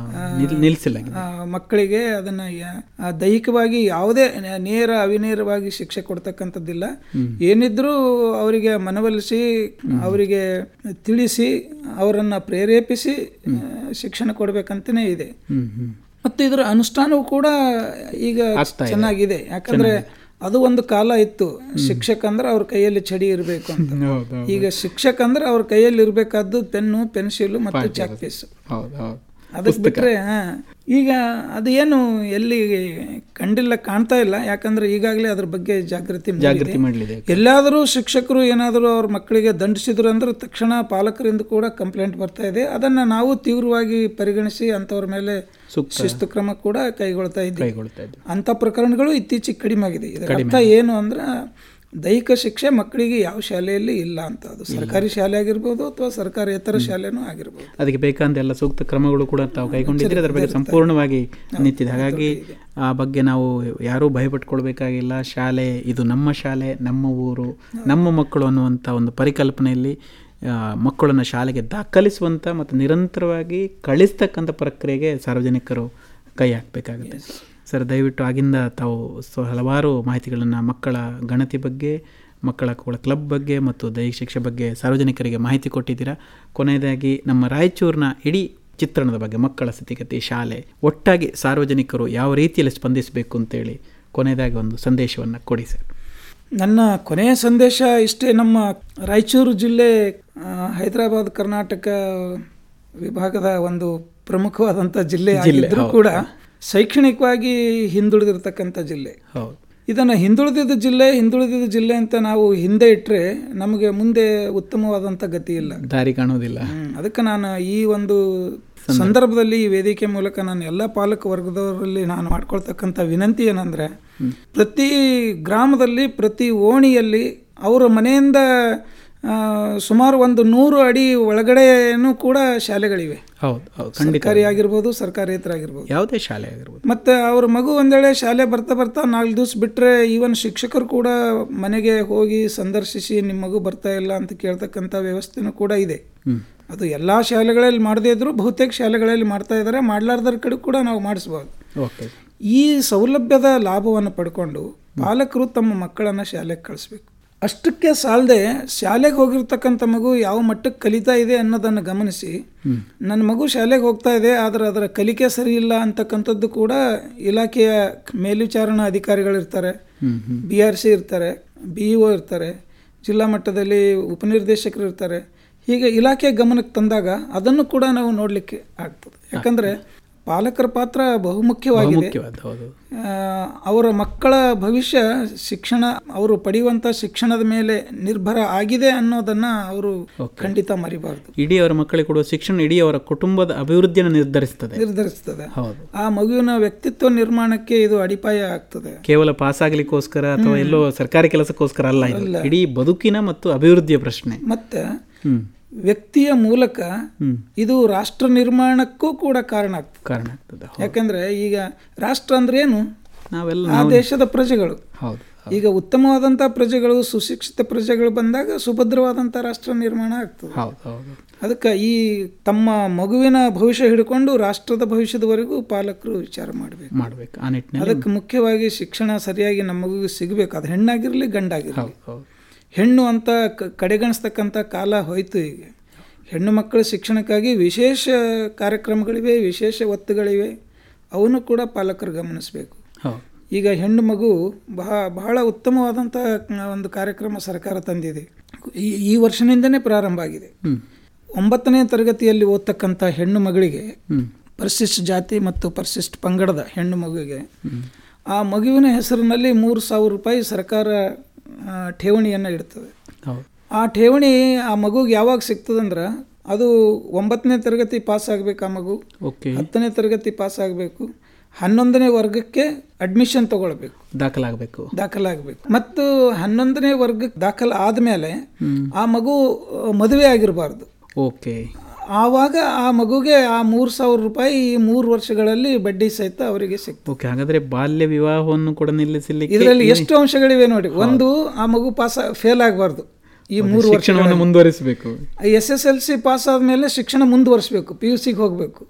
ನಿಲ್ಲಿಸಿಲ್ಲ ಮಕ್ಕಳಿಗೆ ಅದನ್ನ ದೈಹಿಕವಾಗಿ ಯಾವುದೇ ನೇರ ಅವಿನೇರವಾಗಿ ಶಿಕ್ಷೆ ಕೊಡ್ತಕ್ಕಂಥದ್ದಿಲ್ಲ. ಏನಿದ್ರೂ ಅವರಿಗೆ ಮನವೊಲಿಸಿ ಅವರಿಗೆ ತಿಳಿಸಿ ಅವರನ್ನು ಪ್ರೇರೇಪಿಸಿ ಶಿಕ್ಷಣ ಕೊಡಬೇಕಂತನೇ ಇದೆ. ಮತ್ತು ಇದರ ಅನುಷ್ಠಾನವೂ ಕೂಡ ಈಗ ಚೆನ್ನಾಗಿದೆ. ಯಾಕಂದ್ರೆ ಅದು ಒಂದು ಕಾಲ ಇತ್ತು. ಶಿಕ್ಷಕ ಅಂದ್ರೆ ಅವ್ರ ಕೈಯಲ್ಲಿ ಚಡಿ ಇರಬೇಕು ಅಂತ. ಈಗ ಶಿಕ್ಷಕ ಅಂದ್ರೆ ಅವ್ರ ಕೈಯಲ್ಲಿ ಇರಬೇಕಾದ್ದು ಪೆನ್ನು ಪೆನ್ಸಿಲ್ ಮತ್ತು ಚಾಕ್ ಪೀಸ್ ಅದಕ್ಕೆ ಬಿಟ್ಟರೆ ಈಗ ಅದು ಏನು ಎಲ್ಲಿ ಕಂಡಿಲ್ಲ ಕಾಣ್ತಾ ಇಲ್ಲ. ಯಾಕಂದ್ರೆ ಈಗಾಗಲೇ ಅದ್ರ ಬಗ್ಗೆ ಜಾಗೃತಿ. ಜಾಗೃತಿ ಮಾಡಲಿದೆ. ಎಲ್ಲಾದರೂ ಶಿಕ್ಷಕರು ಏನಾದರೂ ಅವ್ರ ಮಕ್ಕಳಿಗೆ ದಂಡಿಸಿದ್ರು ಅಂದ್ರೆ ತಕ್ಷಣ ಪಾಲಕರಿಂದ ಕೂಡ ಕಂಪ್ಲೇಂಟ್ ಬರ್ತಾ ಇದೆ. ಅದನ್ನ ನಾವು ತೀವ್ರವಾಗಿ ಪರಿಗಣಿಸಿ ಅಂಥವ್ರ ಮೇಲೆ ಶಿಸ್ತು ಕ್ರಮ ಕೂಡ ಕೈಗೊಳ್ತಾ ಇದ್ದೀವಿ. ಅಂತ ಪ್ರಕರಣಗಳು ಇತ್ತೀಚೆಗೆ ಕಡಿಮೆ ಆಗಿದೆ. ಇದರ ಅರ್ಥ ಏನು ಅಂದ್ರೆ ದೈಹಿಕ ಶಿಕ್ಷೆ ಮಕ್ಕಳಿಗೆ ಯಾವ ಶಾಲೆಯಲ್ಲಿ ಇಲ್ಲ ಅಂತ. ಅದು ಸರ್ಕಾರಿ ಶಾಲೆ ಆಗಿರ್ಬೋದು ಅಥವಾ ಸರ್ಕಾರೇತರ ಶಾಲೆನೂ ಆಗಿರ್ಬೋದು. ಅದಕ್ಕೆ ಬೇಕಾದ ಎಲ್ಲ ಸೂಕ್ತ ಕ್ರಮಗಳು ಕೂಡ ತಾವು ಕೈಗೊಂಡಿದ್ರೆ ಅದರ ಬಗ್ಗೆ ಸಂಪೂರ್ಣವಾಗಿ ನಿಂತಿದೆ. ಹಾಗಾಗಿ ಆ ಬಗ್ಗೆ ನಾವು ಯಾರೂ ಭಯಪಟ್ಕೊಳ್ಬೇಕಾಗಿಲ್ಲ. ಶಾಲೆ ಇದು ನಮ್ಮ ಶಾಲೆ ನಮ್ಮ ಊರು ನಮ್ಮ ಮಕ್ಕಳು ಅನ್ನುವಂಥ ಒಂದು ಪರಿಕಲ್ಪನೆಯಲ್ಲಿ ಮಕ್ಕಳನ್ನು ಶಾಲೆಗೆ ದಾಖಲಿಸುವಂಥ ಮತ್ತು ನಿರಂತರವಾಗಿ ಕಳಿಸ್ತಕ್ಕಂಥ ಪ್ರಕ್ರಿಯೆಗೆ ಸಾರ್ವಜನಿಕರು ಕೈ ಹಾಕಬೇಕಾಗುತ್ತೆ. ಸರ್ ದಯವಿಟ್ಟು ಆಗಿಂದ ತಾವು ಸೊ ಹಲವಾರು ಮಾಹಿತಿಗಳನ್ನು ಮಕ್ಕಳ ಗಣತಿ ಬಗ್ಗೆ ಮಕ್ಕಳ ಕ್ಲಬ್ ಬಗ್ಗೆ ಮತ್ತು ದೈಹಿಕ ಶಿಕ್ಷೆ ಬಗ್ಗೆ ಸಾರ್ವಜನಿಕರಿಗೆ ಮಾಹಿತಿ ಕೊಟ್ಟಿದ್ದೀರಾ? ಕೊನೆಯದಾಗಿ ನಮ್ಮ ರಾಯಚೂರಿನ ಇಡೀ ಚಿತ್ರಣದ ಬಗ್ಗೆ ಮಕ್ಕಳ ಸ್ಥಿತಿಗತಿ ಶಾಲೆ ಒಟ್ಟಾಗಿ ಸಾರ್ವಜನಿಕರು ಯಾವ ರೀತಿಯಲ್ಲಿ ಸ್ಪಂದಿಸಬೇಕು ಅಂತೇಳಿ ಕೊನೆಯದಾಗಿ ಒಂದು ಸಂದೇಶವನ್ನು ಕೊಡಿ ಸರ್. ನನ್ನ ಕೊನೆಯ ಸಂದೇಶ ಇಷ್ಟೇ ನಮ್ಮ ರಾಯಚೂರು ಜಿಲ್ಲೆ ಹೈದರಾಬಾದ್ ಕರ್ನಾಟಕ ವಿಭಾಗದ ಒಂದು ಪ್ರಮುಖವಾದಂಥ ಜಿಲ್ಲೆ ಜಿಲ್ಲೆ ಕೂಡ ಶೈಕ್ಷಣಿಕವಾಗಿ ಹಿಂದುಳಿದಿರ್ತಕ್ಕಂಥ ಜಿಲ್ಲೆ. ಹೌದು. ಇದನ್ನು ಹಿಂದುಳಿದಿದ್ದ ಜಿಲ್ಲೆ ಹಿಂದುಳಿದಿದ್ದ ಜಿಲ್ಲೆ ಅಂತ ನಾವು ಹಿಂದೆ ಇಟ್ಟರೆ ನಮಗೆ ಮುಂದೆ ಉತ್ತಮವಾದಂಥ ಗತಿ ಇಲ್ಲ. ದಾರಿ ಕಾಣೋದಿಲ್ಲ. ಅದಕ್ಕೆ ನಾನು ಈ ಒಂದು ಸಂದರ್ಭದಲ್ಲಿ ಈ ವೇದಿಕೆ ಮೂಲಕ ನಾನು ಎಲ್ಲ ಪಾಲಕ ವರ್ಗದವರಲ್ಲಿ ನಾನು ಮಾಡ್ಕೊಳ್ತಕ್ಕಂಥ ವಿನಂತಿ ಏನಂದರೆ ಪ್ರತಿ ಗ್ರಾಮದಲ್ಲಿ ಪ್ರತಿ ಓಣಿಯಲ್ಲಿ ಅವರ ಮನೆಯಿಂದ ಸುಮಾರು ಒಂದು ನೂರು ಅಡಿ ಒಳಗಡೆನೂ ಕೂಡ ಶಾಲೆಗಳಿವೆ. ಹೌದು ಹೌದು ಸರ್ಕಾರಿ ಆಗಿರ್ಬೋದು ಸರ್ಕಾರೇತರ ಆಗಿರ್ಬೋದು ಯಾವುದೇ ಶಾಲೆ ಆಗಿರ್ಬೋದು ಮತ್ತು ಅವ್ರ ಮಗು ಒಂದೇಳೆ ಶಾಲೆ ಬರ್ತಾ ಬರ್ತಾ ನಾಲ್ಕು ದಿವ್ಸ ಬಿಟ್ಟರೆ ಈವನ್ ಶಿಕ್ಷಕರು ಕೂಡ ಮನೆಗೆ ಹೋಗಿ ಸಂದರ್ಶಿಸಿ ನಿಮ್ಮ ಮಗು ಬರ್ತಾ ಇಲ್ಲ ಅಂತ ಕೇಳ್ತಕ್ಕಂಥ ವ್ಯವಸ್ಥೆನೂ ಕೂಡ ಇದೆ. ಅದು ಎಲ್ಲ ಶಾಲೆಗಳಲ್ಲಿ ಮಾಡದೇ ಇದ್ದರೂ ಬಹುತೇಕ ಶಾಲೆಗಳಲ್ಲಿ ಮಾಡ್ತಾ ಇದ್ದಾರೆ ಮಾಡ್ಲಾರ್ದರ ಕಡೆ ಕೂಡ ನಾವು ಮಾಡಿಸ್ಬೋದು. ಓಕೆ. ಈ ಸೌಲಭ್ಯದ ಲಾಭವನ್ನು ಪಡ್ಕೊಂಡು ಪಾಲಕರು ತಮ್ಮ ಮಕ್ಕಳನ್ನು ಶಾಲೆಗೆ ಕಳಿಸ್ಬೇಕು. ಅಷ್ಟಕ್ಕೆ ಸಾಲದೆ ಶಾಲೆಗೆ ಹೋಗಿರ್ತಕ್ಕಂಥ ಮಗು ಯಾವ ಮಟ್ಟಕ್ಕೆ ಕಲಿತಾ ಇದೆ ಅನ್ನೋದನ್ನು ಗಮನಿಸಿ. ನನ್ನ ಮಗು ಶಾಲೆಗೆ ಹೋಗ್ತಾ ಇದೆ ಆದರೆ ಅದರ ಕಲಿಕೆ ಸರಿ ಇಲ್ಲ ಅಂತಕ್ಕಂಥದ್ದು ಕೂಡ ಇಲಾಖೆಯ ಮೇಲ್ವಿಚಾರಣಾ ಅಧಿಕಾರಿಗಳಿರ್ತಾರೆ ಬಿ ಆರ್ ಸಿ ಇರ್ತಾರೆ ಬಿ ಇ ಒ ಇರ್ತಾರೆ ಜಿಲ್ಲಾ ಮಟ್ಟದಲ್ಲಿ ಉಪನಿರ್ದೇಶಕರು ಇರ್ತಾರೆ. ಹೀಗೆ ಇಲಾಖೆ ಗಮನಕ್ಕೆ ತಂದಾಗ ಅದನ್ನು ಕೂಡ ನಾವು ನೋಡಲಿಕ್ಕೆ ಆಗ್ತದೆ. ಯಾಕಂದರೆ ಪಾಲಕರ ಪಾತ್ರ ಬಹುಮುಖ್ಯವಾಗಿದೆ. ಮುಖ್ಯವಾದ ಹೌದು. ಆ, ಅವರ ಮಕ್ಕಳ ಭವಿಷ್ಯ ಶಿಕ್ಷಣ ಅವರು ಪಡೆಯುವಂಥ ಶಿಕ್ಷಣದ ಮೇಲೆ ನಿರ್ಭರ ಆಗಿದೆ ಅನ್ನೋದನ್ನ ಅವರು ಖಂಡಿತ ಮರಿಬಾರದು. ಇಡೀ ಅವರ ಮಕ್ಕಳಿಗೆ ಕೊಡುವ ಶಿಕ್ಷಣ ಇಡೀ ಅವರ ಕುಟುಂಬದ ಅಭಿವೃದ್ಧಿಯನ್ನು ನಿರ್ಧರಿಸ್ತದೆ. ನಿರ್ಧರಿಸ್ತದೆ. ಹೌದು. ಆ ಮಗುವಿನ ವ್ಯಕ್ತಿತ್ವ ನಿರ್ಮಾಣಕ್ಕೆ ಇದು ಅಡಿಪಾಯ ಆಗ್ತದೆ. ಕೇವಲ ಪಾಸ್ ಆಗ್ಲಿಕ್ಕೋಸ್ಕರ ಅಥವಾ ಎಲ್ಲೋ ಸರ್ಕಾರಿ ಕೆಲಸಕ್ಕೋಸ್ಕರ ಅಲ್ಲ. ಇಡೀ ಬದುಕಿನ ಮತ್ತು ಅಭಿವೃದ್ಧಿಯ ಪ್ರಶ್ನೆ. ಮತ್ತೆ ಹ್ಮ್. ವ್ಯಕ್ತಿಯ ಮೂಲಕ ಇದು ರಾಷ್ಟ್ರ ನಿರ್ಮಾಣಕ್ಕೂ ಕೂಡ ಕಾರಣ ಆಗ್ತದೆ. ಕಾರಣ ಆಗ್ತದೆ. ಯಾಕಂದ್ರೆ ಈಗ ರಾಷ್ಟ್ರ ಅಂದ್ರೆ ಏನು? ನಾವೆಲ್ಲ ಆ ದೇಶದ ಪ್ರಜೆಗಳು. ಹೌದು ಈಗ ಉತ್ತಮವಾದಂಥ ಪ್ರಜೆಗಳು ಸುಶಿಕ್ಷಿತ ಪ್ರಜೆಗಳು ಬಂದಾಗ ಸುಭದ್ರವಾದಂಥ ರಾಷ್ಟ್ರ ನಿರ್ಮಾಣ ಆಗ್ತದೆ. ಹೌದು ಹೌದು. ಅದಕ್ಕೆ ಈ ತಮ್ಮ ಮಗುವಿನ ಭವಿಷ್ಯ ಹಿಡ್ಕೊಂಡು ರಾಷ್ಟ್ರದ ಭವಿಷ್ಯದವರೆಗೂ ಪಾಲಕರು ವಿಚಾರ ಮಾಡಬೇಕು. ಮಾಡಬೇಕು. ಆ ನಿಟ್ಟಿನಲ್ಲಿ ಅದಕ್ಕೆ ಮುಖ್ಯವಾಗಿ ಶಿಕ್ಷಣ ಸರಿಯಾಗಿ ನಮ್ಮ ಮಗುವಿಗೆ ಸಿಗಬೇಕು. ಅದು ಹೆಣ್ಣಾಗಿರಲಿ ಗಂಡಾಗಿರಲಿ. ಹೆಣ್ಣು ಅಂತ ಕ- ಕಡೆಗಣಿಸ್ತಕ್ಕಂಥ ಕಾಲ ಹೋಯಿತು ಈಗ ಹೆಣ್ಣು ಮಕ್ಕಳ ಶಿಕ್ಷಣಕ್ಕಾಗಿ ವಿಶೇಷ ಕಾರ್ಯಕ್ರಮಗಳಿವೆ ವಿಶೇಷ ಒತ್ತುಗಳಿವೆ. ಅವನು ಕೂಡ ಪಾಲಕರು ಗಮನಿಸಬೇಕು. ಈಗ ಹೆಣ್ಣು ಮಗು ಬಹ ಬಹಳ ಉತ್ತಮವಾದಂಥ ಒಂದು ಕಾರ್ಯಕ್ರಮ ಸರ್ಕಾರ ತಂದಿದೆ. ಈ ಈ ವರ್ಷದಿಂದನೇ ಪ್ರಾರಂಭ ಆಗಿದೆ. ಒಂಬತ್ತನೇ ತರಗತಿಯಲ್ಲಿ ಓದ್ತಕ್ಕಂಥ ಹೆಣ್ಣು ಮಗಳಿಗೆ ಪರಿಶಿಷ್ಟ ಜಾತಿ ಮತ್ತು ಪರಿಶಿಷ್ಟ ಪಂಗಡದ ಹೆಣ್ಣು ಮಗುವಿಗೆ ಆ ಮಗುವಿನ ಹೆಸರಿನಲ್ಲಿ ಮೂರು ಸಾವಿರ ರೂಪಾಯಿ ಸರ್ಕಾರ ಠೇವಣಿಯನ್ನು ಇಡ್ತದೆ ಆ ಠೇವಣಿ ಆ ಮಗುಗೆ ಯಾವಾಗ ಸಿಗ್ತದಂದ್ರೆ ಅದು ಒಂಬತ್ತನೇ ತರಗತಿ ಪಾಸ್ ಆಗಬೇಕು ಆ ಮಗು. ಓಕೆ. ಹತ್ತನೇ ತರಗತಿ ಪಾಸ್ ಆಗಬೇಕು. ಹನ್ನೊಂದನೇ ವರ್ಗಕ್ಕೆ ಅಡ್ಮಿಷನ್ ತಗೊಳ್ಬೇಕು. ದಾಖಲಾಗಬೇಕು. ದಾಖಲಾಗಬೇಕು. ಮತ್ತು ಹನ್ನೊಂದನೇ ವರ್ಗಕ್ಕೆ ದಾಖಲಾದ ಆದಮೇಲೆ ಆ ಮಗು ಮದುವೆ ಆಗಿರಬಾರ್ದು. ಓಕೆ. ಆವಾಗ ಆ ಮಗುಗೆ ಆ ಮೂರು ಸಾವಿರ ರೂಪಾಯಿ ಈ ಮೂರು ವರ್ಷಗಳಲ್ಲಿ ಬಡ್ಡಿ ಸಹಿತ ಅವರಿಗೆ ಸಿಗ್ತದೆ ಓಕೆ ಹಾಗಾದ್ರೆ ಬಾಲ್ಯ ವಿವಾಹವನ್ನು ಕೂಡ ನಿಲ್ಲಿಸಲಿಕ್ಕೆ ಇದರಲ್ಲಿ ಎಷ್ಟು ಅಂಶಗಳಿವೆ ನೋಡಿ. ಒಂದು ಆ ಮಗು ಪಾಸ್ ಫೇಲ್ ಆಗಬಾರ್ದು. ಈ ಮೂರು ಶಿಕ್ಷಣವನ್ನು ಮುಂದುವರಿಸಬೇಕು. S S L C pass ಆದಮೇಲೆ ಶಿಕ್ಷಣ ಮುಂದುವರಿಸಬೇಕು ಪಿ ಯು ಸಿಗೆ ಹೋಗಬೇಕು.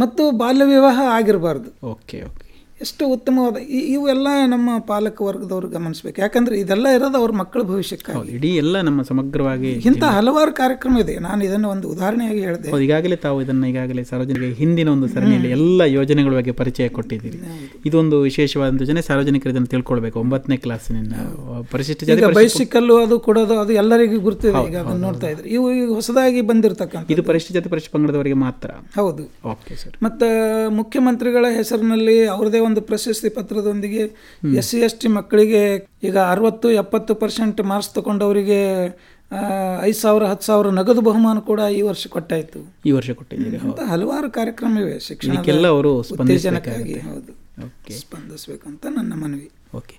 ಮತ್ತು ಬಾಲ್ಯ ವಿವಾಹ ಆಗಿರಬಾರ್ದು. Okay okay. ಎಷ್ಟು ಉತ್ತಮವಾದ ಇವೆಲ್ಲ ನಮ್ಮ ಪಾಲಕ ವರ್ಗದವರು ಗಮನಿಸಬೇಕು. ಯಾಕಂದ್ರೆ ಇದೆಲ್ಲ ಇರೋದು ಅವ್ರ ಮಕ್ಕಳ ಭವಿಷ್ಯಕ್ಕಾಗಿ. ಇಡೀ ಎಲ್ಲ ನಮ್ಮ ಸಮಗ್ರವಾಗಿ ಇಂಥ ಹಲವಾರು ಕಾರ್ಯಕ್ರಮ ಇದೆ. ನಾನು ಇದನ್ನು ಒಂದು ಉದಾಹರಣೆಯಾಗಿ ಹೇಳಿದೆ. ಈಗಾಗಲೇ ತಾವು ಇದನ್ನು ಈಗಾಗಲೇ ಸಾರ್ವಜನಿಕ ಹಿಂದಿನ ಒಂದು ಸರಣಿಯಲ್ಲಿ ಎಲ್ಲ ಯೋಜನೆಗಳ ಬಗ್ಗೆ ಪರಿಚಯ ಕೊಟ್ಟಿದ್ದೀರಿ. ಇದೊಂದು ವಿಶೇಷವಾದ ಯೋಜನೆ. ಸಾರ್ವಜನಿಕರು ಇದನ್ನು ತಿಳ್ಕೊಳ್ಬೇಕು. ಒಂಬತ್ತನೇ ಕ್ಲಾಸಿನಿಂದ ಪರಿಶಿಷ್ಟ ಜಾತಿ ಬೈಸಿಕಲ್ಲು ಅದು ಕೊಡೋದು ಅದು ಎಲ್ಲರಿಗೂ ಗುರ್ತಿದೆ. ಈಗ ಅದನ್ನು ನೋಡ್ತಾ ಇದ್ರೆ. ಇವು ಈಗ ಹೊಸದಾಗಿ ಬಂದಿರತಕ್ಕಂಥ ಇದು ಪರಿಶಿಷ್ಟ ಜಾತಿ ಪರಿಶಿಷ್ಟ ಪಂಗಡದವರಿಗೆ ಮಾತ್ರ? ಹೌದು. ಓಕೆ ಸರ್ ಮತ್ತು ಮುಖ್ಯಮಂತ್ರಿಗಳ ಹೆಸರಿನಲ್ಲಿ ಅವ್ರದೇ ಒಂದು ಪ್ರಶಸ್ತಿ ಪತ್ರದೊಂದಿಗೆ ಎಸ್ ಸಿ ಎಸ್ ಟಿ ಮಕ್ಕಳಿಗೆ ಈಗ ಅರವತ್ತು ಎಪ್ಪತ್ತು ಪರ್ಸೆಂಟ್ ಮಾರ್ಕ್ಸ್ ತಗೊಂಡವರಿಗೆ ಐದು ಸಾವಿರ ಹತ್ತು ಸಾವಿರ ನಗದು ಬಹುಮಾನ ಕೂಡ ಈ ವರ್ಷ ಕೊಟ್ಟಾಯಿತು. ಈ ವರ್ಷ ಕೊಟ್ಟಿದ್ದೀರಿ ಅಂತ ಹಲವಾರು ಕಾರ್ಯಕ್ರಮ ಇವೆ ಶಿಕ್ಷಣಕ್ಕೆಲ್ಲ ಅವರು ಉತ್ತೇಜನಕ್ಕಾಗಿ ಹೌದು. ಓಕೆ. ಸ್ಪಂದಿಸಬೇಕು ಅಂತ ನನ್ನ ಮನವಿ. ಓಕೆ.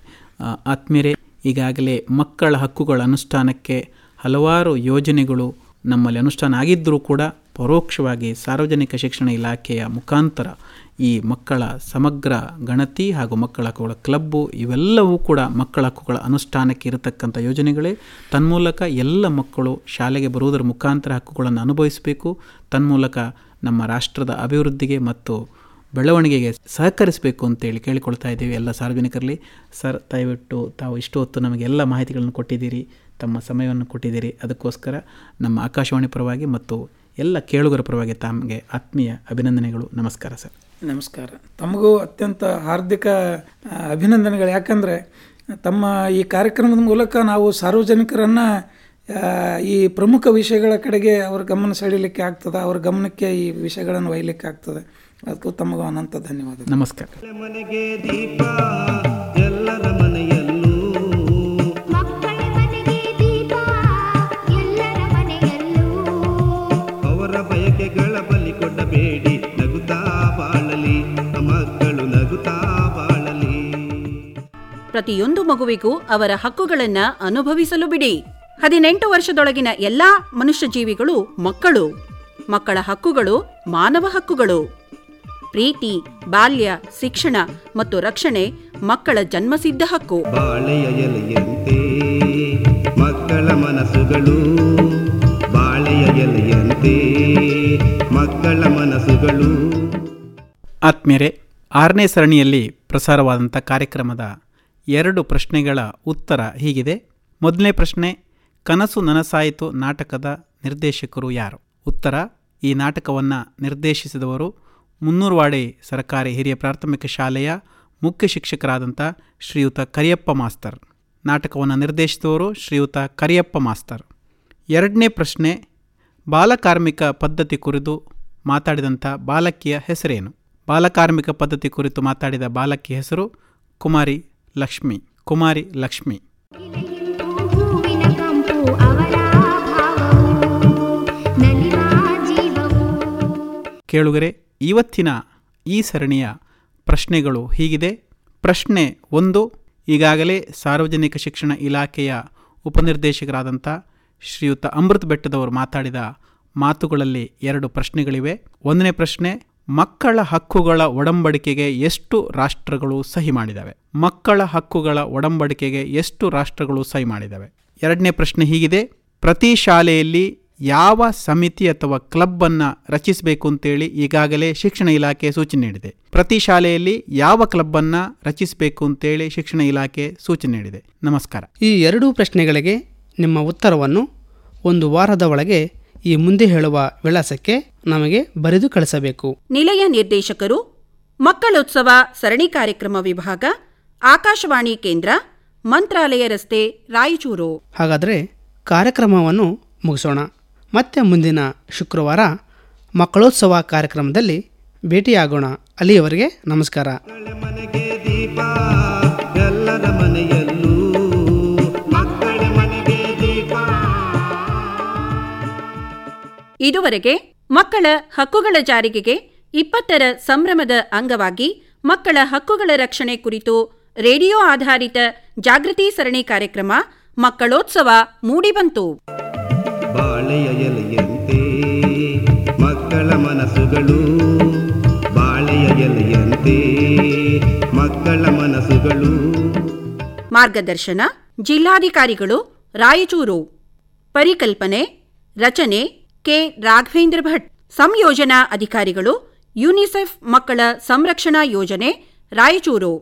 ಆತ್ಮೀಯರೇ ಈಗಾಗಲೇ ಮಕ್ಕಳ ಹಕ್ಕುಗಳ ಅನುಷ್ಠಾನಕ್ಕೆ ಹಲವಾರು ಯೋಜನೆಗಳು ನಮ್ಮಲ್ಲಿ ಅನುಷ್ಠಾನ ಆಗಿದ್ದರೂ ಕೂಡ ಪರೋಕ್ಷವಾಗಿ ಸಾರ್ವಜನಿಕ ಶಿಕ್ಷಣ ಇಲಾಖೆಯ ಮುಖಾಂತರ ಈ ಮಕ್ಕಳ ಸಮಗ್ರ ಗಣತಿ ಹಾಗೂ ಮಕ್ಕಳ ಹಕ್ಕುಗಳ ಕ್ಲಬ್ಬು ಇವೆಲ್ಲವೂ ಕೂಡ ಮಕ್ಕಳ ಹಕ್ಕುಗಳ ಅನುಷ್ಠಾನಕ್ಕೆ ಇರತಕ್ಕಂಥ ಯೋಜನೆಗಳೇ. ತನ್ಮೂಲಕ ಎಲ್ಲ ಮಕ್ಕಳು ಶಾಲೆಗೆ ಬರುವುದರ ಮುಖಾಂತರ ಹಕ್ಕುಗಳನ್ನು ಅನುಭವಿಸಬೇಕು. ತನ್ಮೂಲಕ ನಮ್ಮ ರಾಷ್ಟ್ರದ ಅಭಿವೃದ್ಧಿಗೆ ಮತ್ತು ಬೆಳವಣಿಗೆಗೆ ಸಹಕರಿಸಬೇಕು ಅಂತೇಳಿ ಕೇಳಿಕೊಳ್ತಾ ಇದ್ದೀವಿ ಎಲ್ಲ ಸಾರ್ವಜನಿಕರಲ್ಲಿ. ಸರ್, ದಯವಿಟ್ಟು ತಾವು ಇಷ್ಟು ಹೊತ್ತು ನಮಗೆ ಎಲ್ಲ ಮಾಹಿತಿಗಳನ್ನು ಕೊಟ್ಟಿದ್ದೀರಿ, ತಮ್ಮ ಸಮಯವನ್ನು ಕೊಟ್ಟಿದ್ದೀರಿ. ಅದಕ್ಕೋಸ್ಕರ ನಮ್ಮ ಆಕಾಶವಾಣಿ ಪರವಾಗಿ ಮತ್ತು ಎಲ್ಲ ಕೇಳುಗರ ಪರವಾಗಿ ತಮಗೆ ಆತ್ಮೀಯ ಅಭಿನಂದನೆಗಳು. ನಮಸ್ಕಾರ ಸರ್. ನಮಸ್ಕಾರ. ತಮಗೂ ಅತ್ಯಂತ ಹಾರ್ದಿಕ ಅಭಿನಂದನೆಗಳು. ಯಾಕಂದರೆ ತಮ್ಮ ಈ ಕಾರ್ಯಕ್ರಮದ ಮೂಲಕ ನಾವು ಸಾರ್ವಜನಿಕರನ್ನು ಈ ಪ್ರಮುಖ ವಿಷಯಗಳ ಕಡೆಗೆ ಅವರ ಗಮನ ಸೆಳೀಲಿಕ್ಕೆ ಆಗ್ತದೆ ಅವರ ಗಮನಕ್ಕೆ ಈ ವಿಷಯಗಳನ್ನು ಒಯ್ಯಲಿಕ್ಕೆ ಆಗ್ತದೆ. ಅದಕ್ಕೂ ತಮಗೂ ಅನಂತ ಧನ್ಯವಾದ ನಮಸ್ಕಾರ. ಮನೆಗೆ ದೀಪ ಎಲ್ಲರ ಪ್ರತಿಯೊಂದು ಮಗುವಿಗೂ ಅವರ ಹಕ್ಕುಗಳನ್ನ ಅನುಭವಿಸಲು ಬಿಡಿ. ಹದಿನೆಂಟು ವರ್ಷದೊಳಗಿನ ಎಲ್ಲಾ ಮನುಷ್ಯ ಜೀವಿಗಳು ಮಕ್ಕಳು. ಮಕ್ಕಳ ಹಕ್ಕುಗಳು ಮಾನವ ಹಕ್ಕುಗಳು. ಪ್ರೀತಿ ಬಾಲ್ಯ ಶಿಕ್ಷಣ ಮತ್ತು ರಕ್ಷಣೆ ಮಕ್ಕಳ ಜನ್ಮಸಿದ್ಧ ಹಕ್ಕು. ಬಾಳೆಯ ಎಲೆಯಂತೆ ಮಕ್ಕಳ ಮನಸ್ಸುಗಳು ಬಾಳೆಯ ಎಲೆಯಂತೆ ಮಕ್ಕಳ ಮನಸ್ಸುಗಳು. ಆತ್ಮೀಯರೇ ಆರನೇ ಸರಣಿಯಲ್ಲಿ ಪ್ರಸಾರವಾದಂಥ ಕಾರ್ಯಕ್ರಮದ ಎರಡು ಪ್ರಶ್ನೆಗಳ ಉತ್ತರ ಹೀಗಿದೆ. ಮೊದಲನೇ ಪ್ರಶ್ನೆ, ಕನಸು ನನಸಾಯಿತು ನಾಟಕದ ನಿರ್ದೇಶಕರು ಯಾರು? ಉತ್ತರ, ಈ ನಾಟಕವನ್ನು ನಿರ್ದೇಶಿಸಿದವರು ಮುನ್ನೂರುವಾಡಿ ಸರ್ಕಾರಿ ಹಿರಿಯ ಪ್ರಾಥಮಿಕ ಶಾಲೆಯ ಮುಖ್ಯ ಶಿಕ್ಷಕರಾದಂಥ ಶ್ರೀಯುತ ಕರಿಯಪ್ಪ ಮಾಸ್ತರ್. ನಾಟಕವನ್ನು ನಿರ್ದೇಶಿಸಿದವರು ಶ್ರೀಯುತ ಕರಿಯಪ್ಪ ಮಾಸ್ತರ್. ಎರಡನೇ ಪ್ರಶ್ನೆ ಬಾಲಕಾರ್ಮಿಕ ಪದ್ಧತಿ ಕುರಿತು ಮಾತಾಡಿದಂಥ ಬಾಲಕಿಯ ಹೆಸರೇನು? ಬಾಲಕಾರ್ಮಿಕ ಪದ್ಧತಿ ಕುರಿತು ಮಾತಾಡಿದ ಬಾಲಕಿಯ ಹೆಸರು ಕುಮಾರಿ ಲಕ್ಷ್ಮಿ, ಕುಮಾರಿ ಲಕ್ಷ್ಮಿ. ಕೇಳುಗರೆ, ಇವತ್ತಿನ ಈ ಸರಣಿಯ ಪ್ರಶ್ನೆಗಳು ಹೀಗಿದೆ. ಪ್ರಶ್ನೆ ಒಂದು, ಈಗಾಗಲೇ ಸಾರ್ವಜನಿಕ ಶಿಕ್ಷಣ ಇಲಾಖೆಯ ಉಪನಿರ್ದೇಶಕರಾದಂಥ ಶ್ರೀಯುತ ಅಮೃತ್ ಬೆಟ್ಟದವರು ಮಾತಾಡಿದ ಮಾತುಗಳಲ್ಲಿ ಎರಡು ಪ್ರಶ್ನೆಗಳಿವೆ. ಒಂದನೇ ಪ್ರಶ್ನೆ ಮಕ್ಕಳ ಹಕ್ಕುಗಳ ಒಡಂಬಡಿಕೆಗೆ ಎಷ್ಟು ರಾಷ್ಟ್ರಗಳು ಸಹಿ ಮಾಡಿದವೆ? ಮಕ್ಕಳ ಹಕ್ಕುಗಳ ಒಡಂಬಡಿಕೆಗೆ ಎಷ್ಟು ರಾಷ್ಟ್ರಗಳು ಸಹಿ ಮಾಡಿದವೆ? ಎರಡನೇ ಪ್ರಶ್ನೆ ಹೀಗಿದೆ. ಪ್ರತಿ ಶಾಲೆಯಲ್ಲಿ ಯಾವ ಸಮಿತಿ ಅಥವಾ ಕ್ಲಬ್ ಅನ್ನ ರಚಿಸಬೇಕು ಅಂತೇಳಿ ಈಗಾಗಲೇ ಶಿಕ್ಷಣ ಇಲಾಖೆ ಸೂಚನೆ ನೀಡಿದೆ. ಪ್ರತಿ ಶಾಲೆಯಲ್ಲಿ ಯಾವ ಕ್ಲಬ್ ಅನ್ನ ರಚಿಸಬೇಕು ಅಂತೇಳಿ ಶಿಕ್ಷಣ ಇಲಾಖೆ ಸೂಚನೆ ನೀಡಿದೆ. ನಮಸ್ಕಾರ. ಈ ಎರಡೂ ಪ್ರಶ್ನೆಗಳಿಗೆ ನಿಮ್ಮ ಉತ್ತರವನ್ನು ಒಂದು ವಾರದ ಒಳಗೆ ಈ ಮುಂದೆ ಹೇಳುವ ವಿಳಾಸಕ್ಕೆ ನಮಗೆ ಬರೆದು ಕಳಿಸಬೇಕು. ನಿಲಯ ನಿರ್ದೇಶಕರು ಮಕ್ಕಳೋತ್ಸವ ಸರಣಿ ಕಾರ್ಯಕ್ರಮ ವಿಭಾಗ ಆಕಾಶವಾಣಿ ಕೇಂದ್ರ ಮಂತ್ರಾಲಯ ರಸ್ತೆ ರಾಯಚೂರು. ಹಾಗಾದರೆ ಕಾರ್ಯಕ್ರಮವನ್ನು ಮುಗಿಸೋಣ. ಮತ್ತೆ ಮುಂದಿನ ಶುಕ್ರವಾರ ಮಕ್ಕಳೋತ್ಸವ ಕಾರ್ಯಕ್ರಮದಲ್ಲಿ ಭೇಟಿಯಾಗೋಣ. ಅಲ್ಲಿಯವರೆಗೆ ನಮಸ್ಕಾರ. ಇದುವರೆಗೆ ಮಕ್ಕಳ ಹಕ್ಕುಗಳ ಜಾರಿಗೆಗೆ ಇಪ್ಪತ್ತರ ಸಂಭ್ರಮದ ಅಂಗವಾಗಿ ಮಕ್ಕಳ ಹಕ್ಕುಗಳ ರಕ್ಷಣೆ ಕುರಿತು ರೇಡಿಯೋ ಆಧಾರಿತ ಜಾಗೃತಿ ಸರಣಿ ಕಾರ್ಯಕ್ರಮ ಮಕ್ಕಳೋತ್ಸವ ಮೂಡಿಬಂತು. ಬಾಳೆಯ ಎಲೆಯಂತೆ ಮಕ್ಕಳ ಮನಸ್ಸುಗಳು ಬಾಳೆಯ ಎಲೆಯಂತೆ ಮಕ್ಕಳ ಮನಸ್ಸುಗಳು. ಮಾರ್ಗದರ್ಶನ ಜಿಲ್ಲಾಧಿಕಾರಿಗಳು ರಾಯಚೂರು. ಪರಿಕಲ್ಪನೆ ರಚನೆ ಕೆ. ರಾಘವೇಂದ್ರ ಭಟ್. ಸಂಯೋಜನಾ ಅಧಿಕಾರಿಗಳು, ಯುನಿಸೆಫ್ ಮಕ್ಕಳ ಸಂರಕ್ಷಣಾ ಯೋಜನೆ, ರಾಯಚೂರು.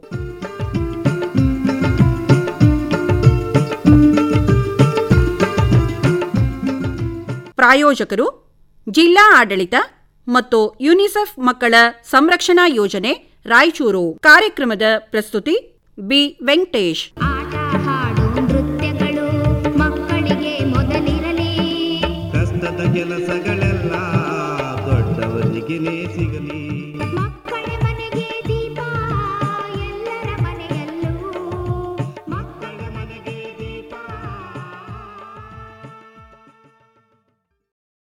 ಪ್ರಾಯೋಜಕರು, ಜಿಲ್ಲಾ ಆಡಳಿತ ಮತ್ತು ಯುನಿಸೆಫ್ ಮಕ್ಕಳ ಸಂರಕ್ಷಣಾ ಯೋಜನೆ, ರಾಯಚೂರು. ಕಾರ್ಯಕ್ರಮದ ಪ್ರಸ್ತುತಿ, ಬಿ. ವೆಂಕಟೇಶ್. ಕೆಲಸಗಳೆಲ್ಲ ದೊಡ್ಡವರಿಗೇನೇ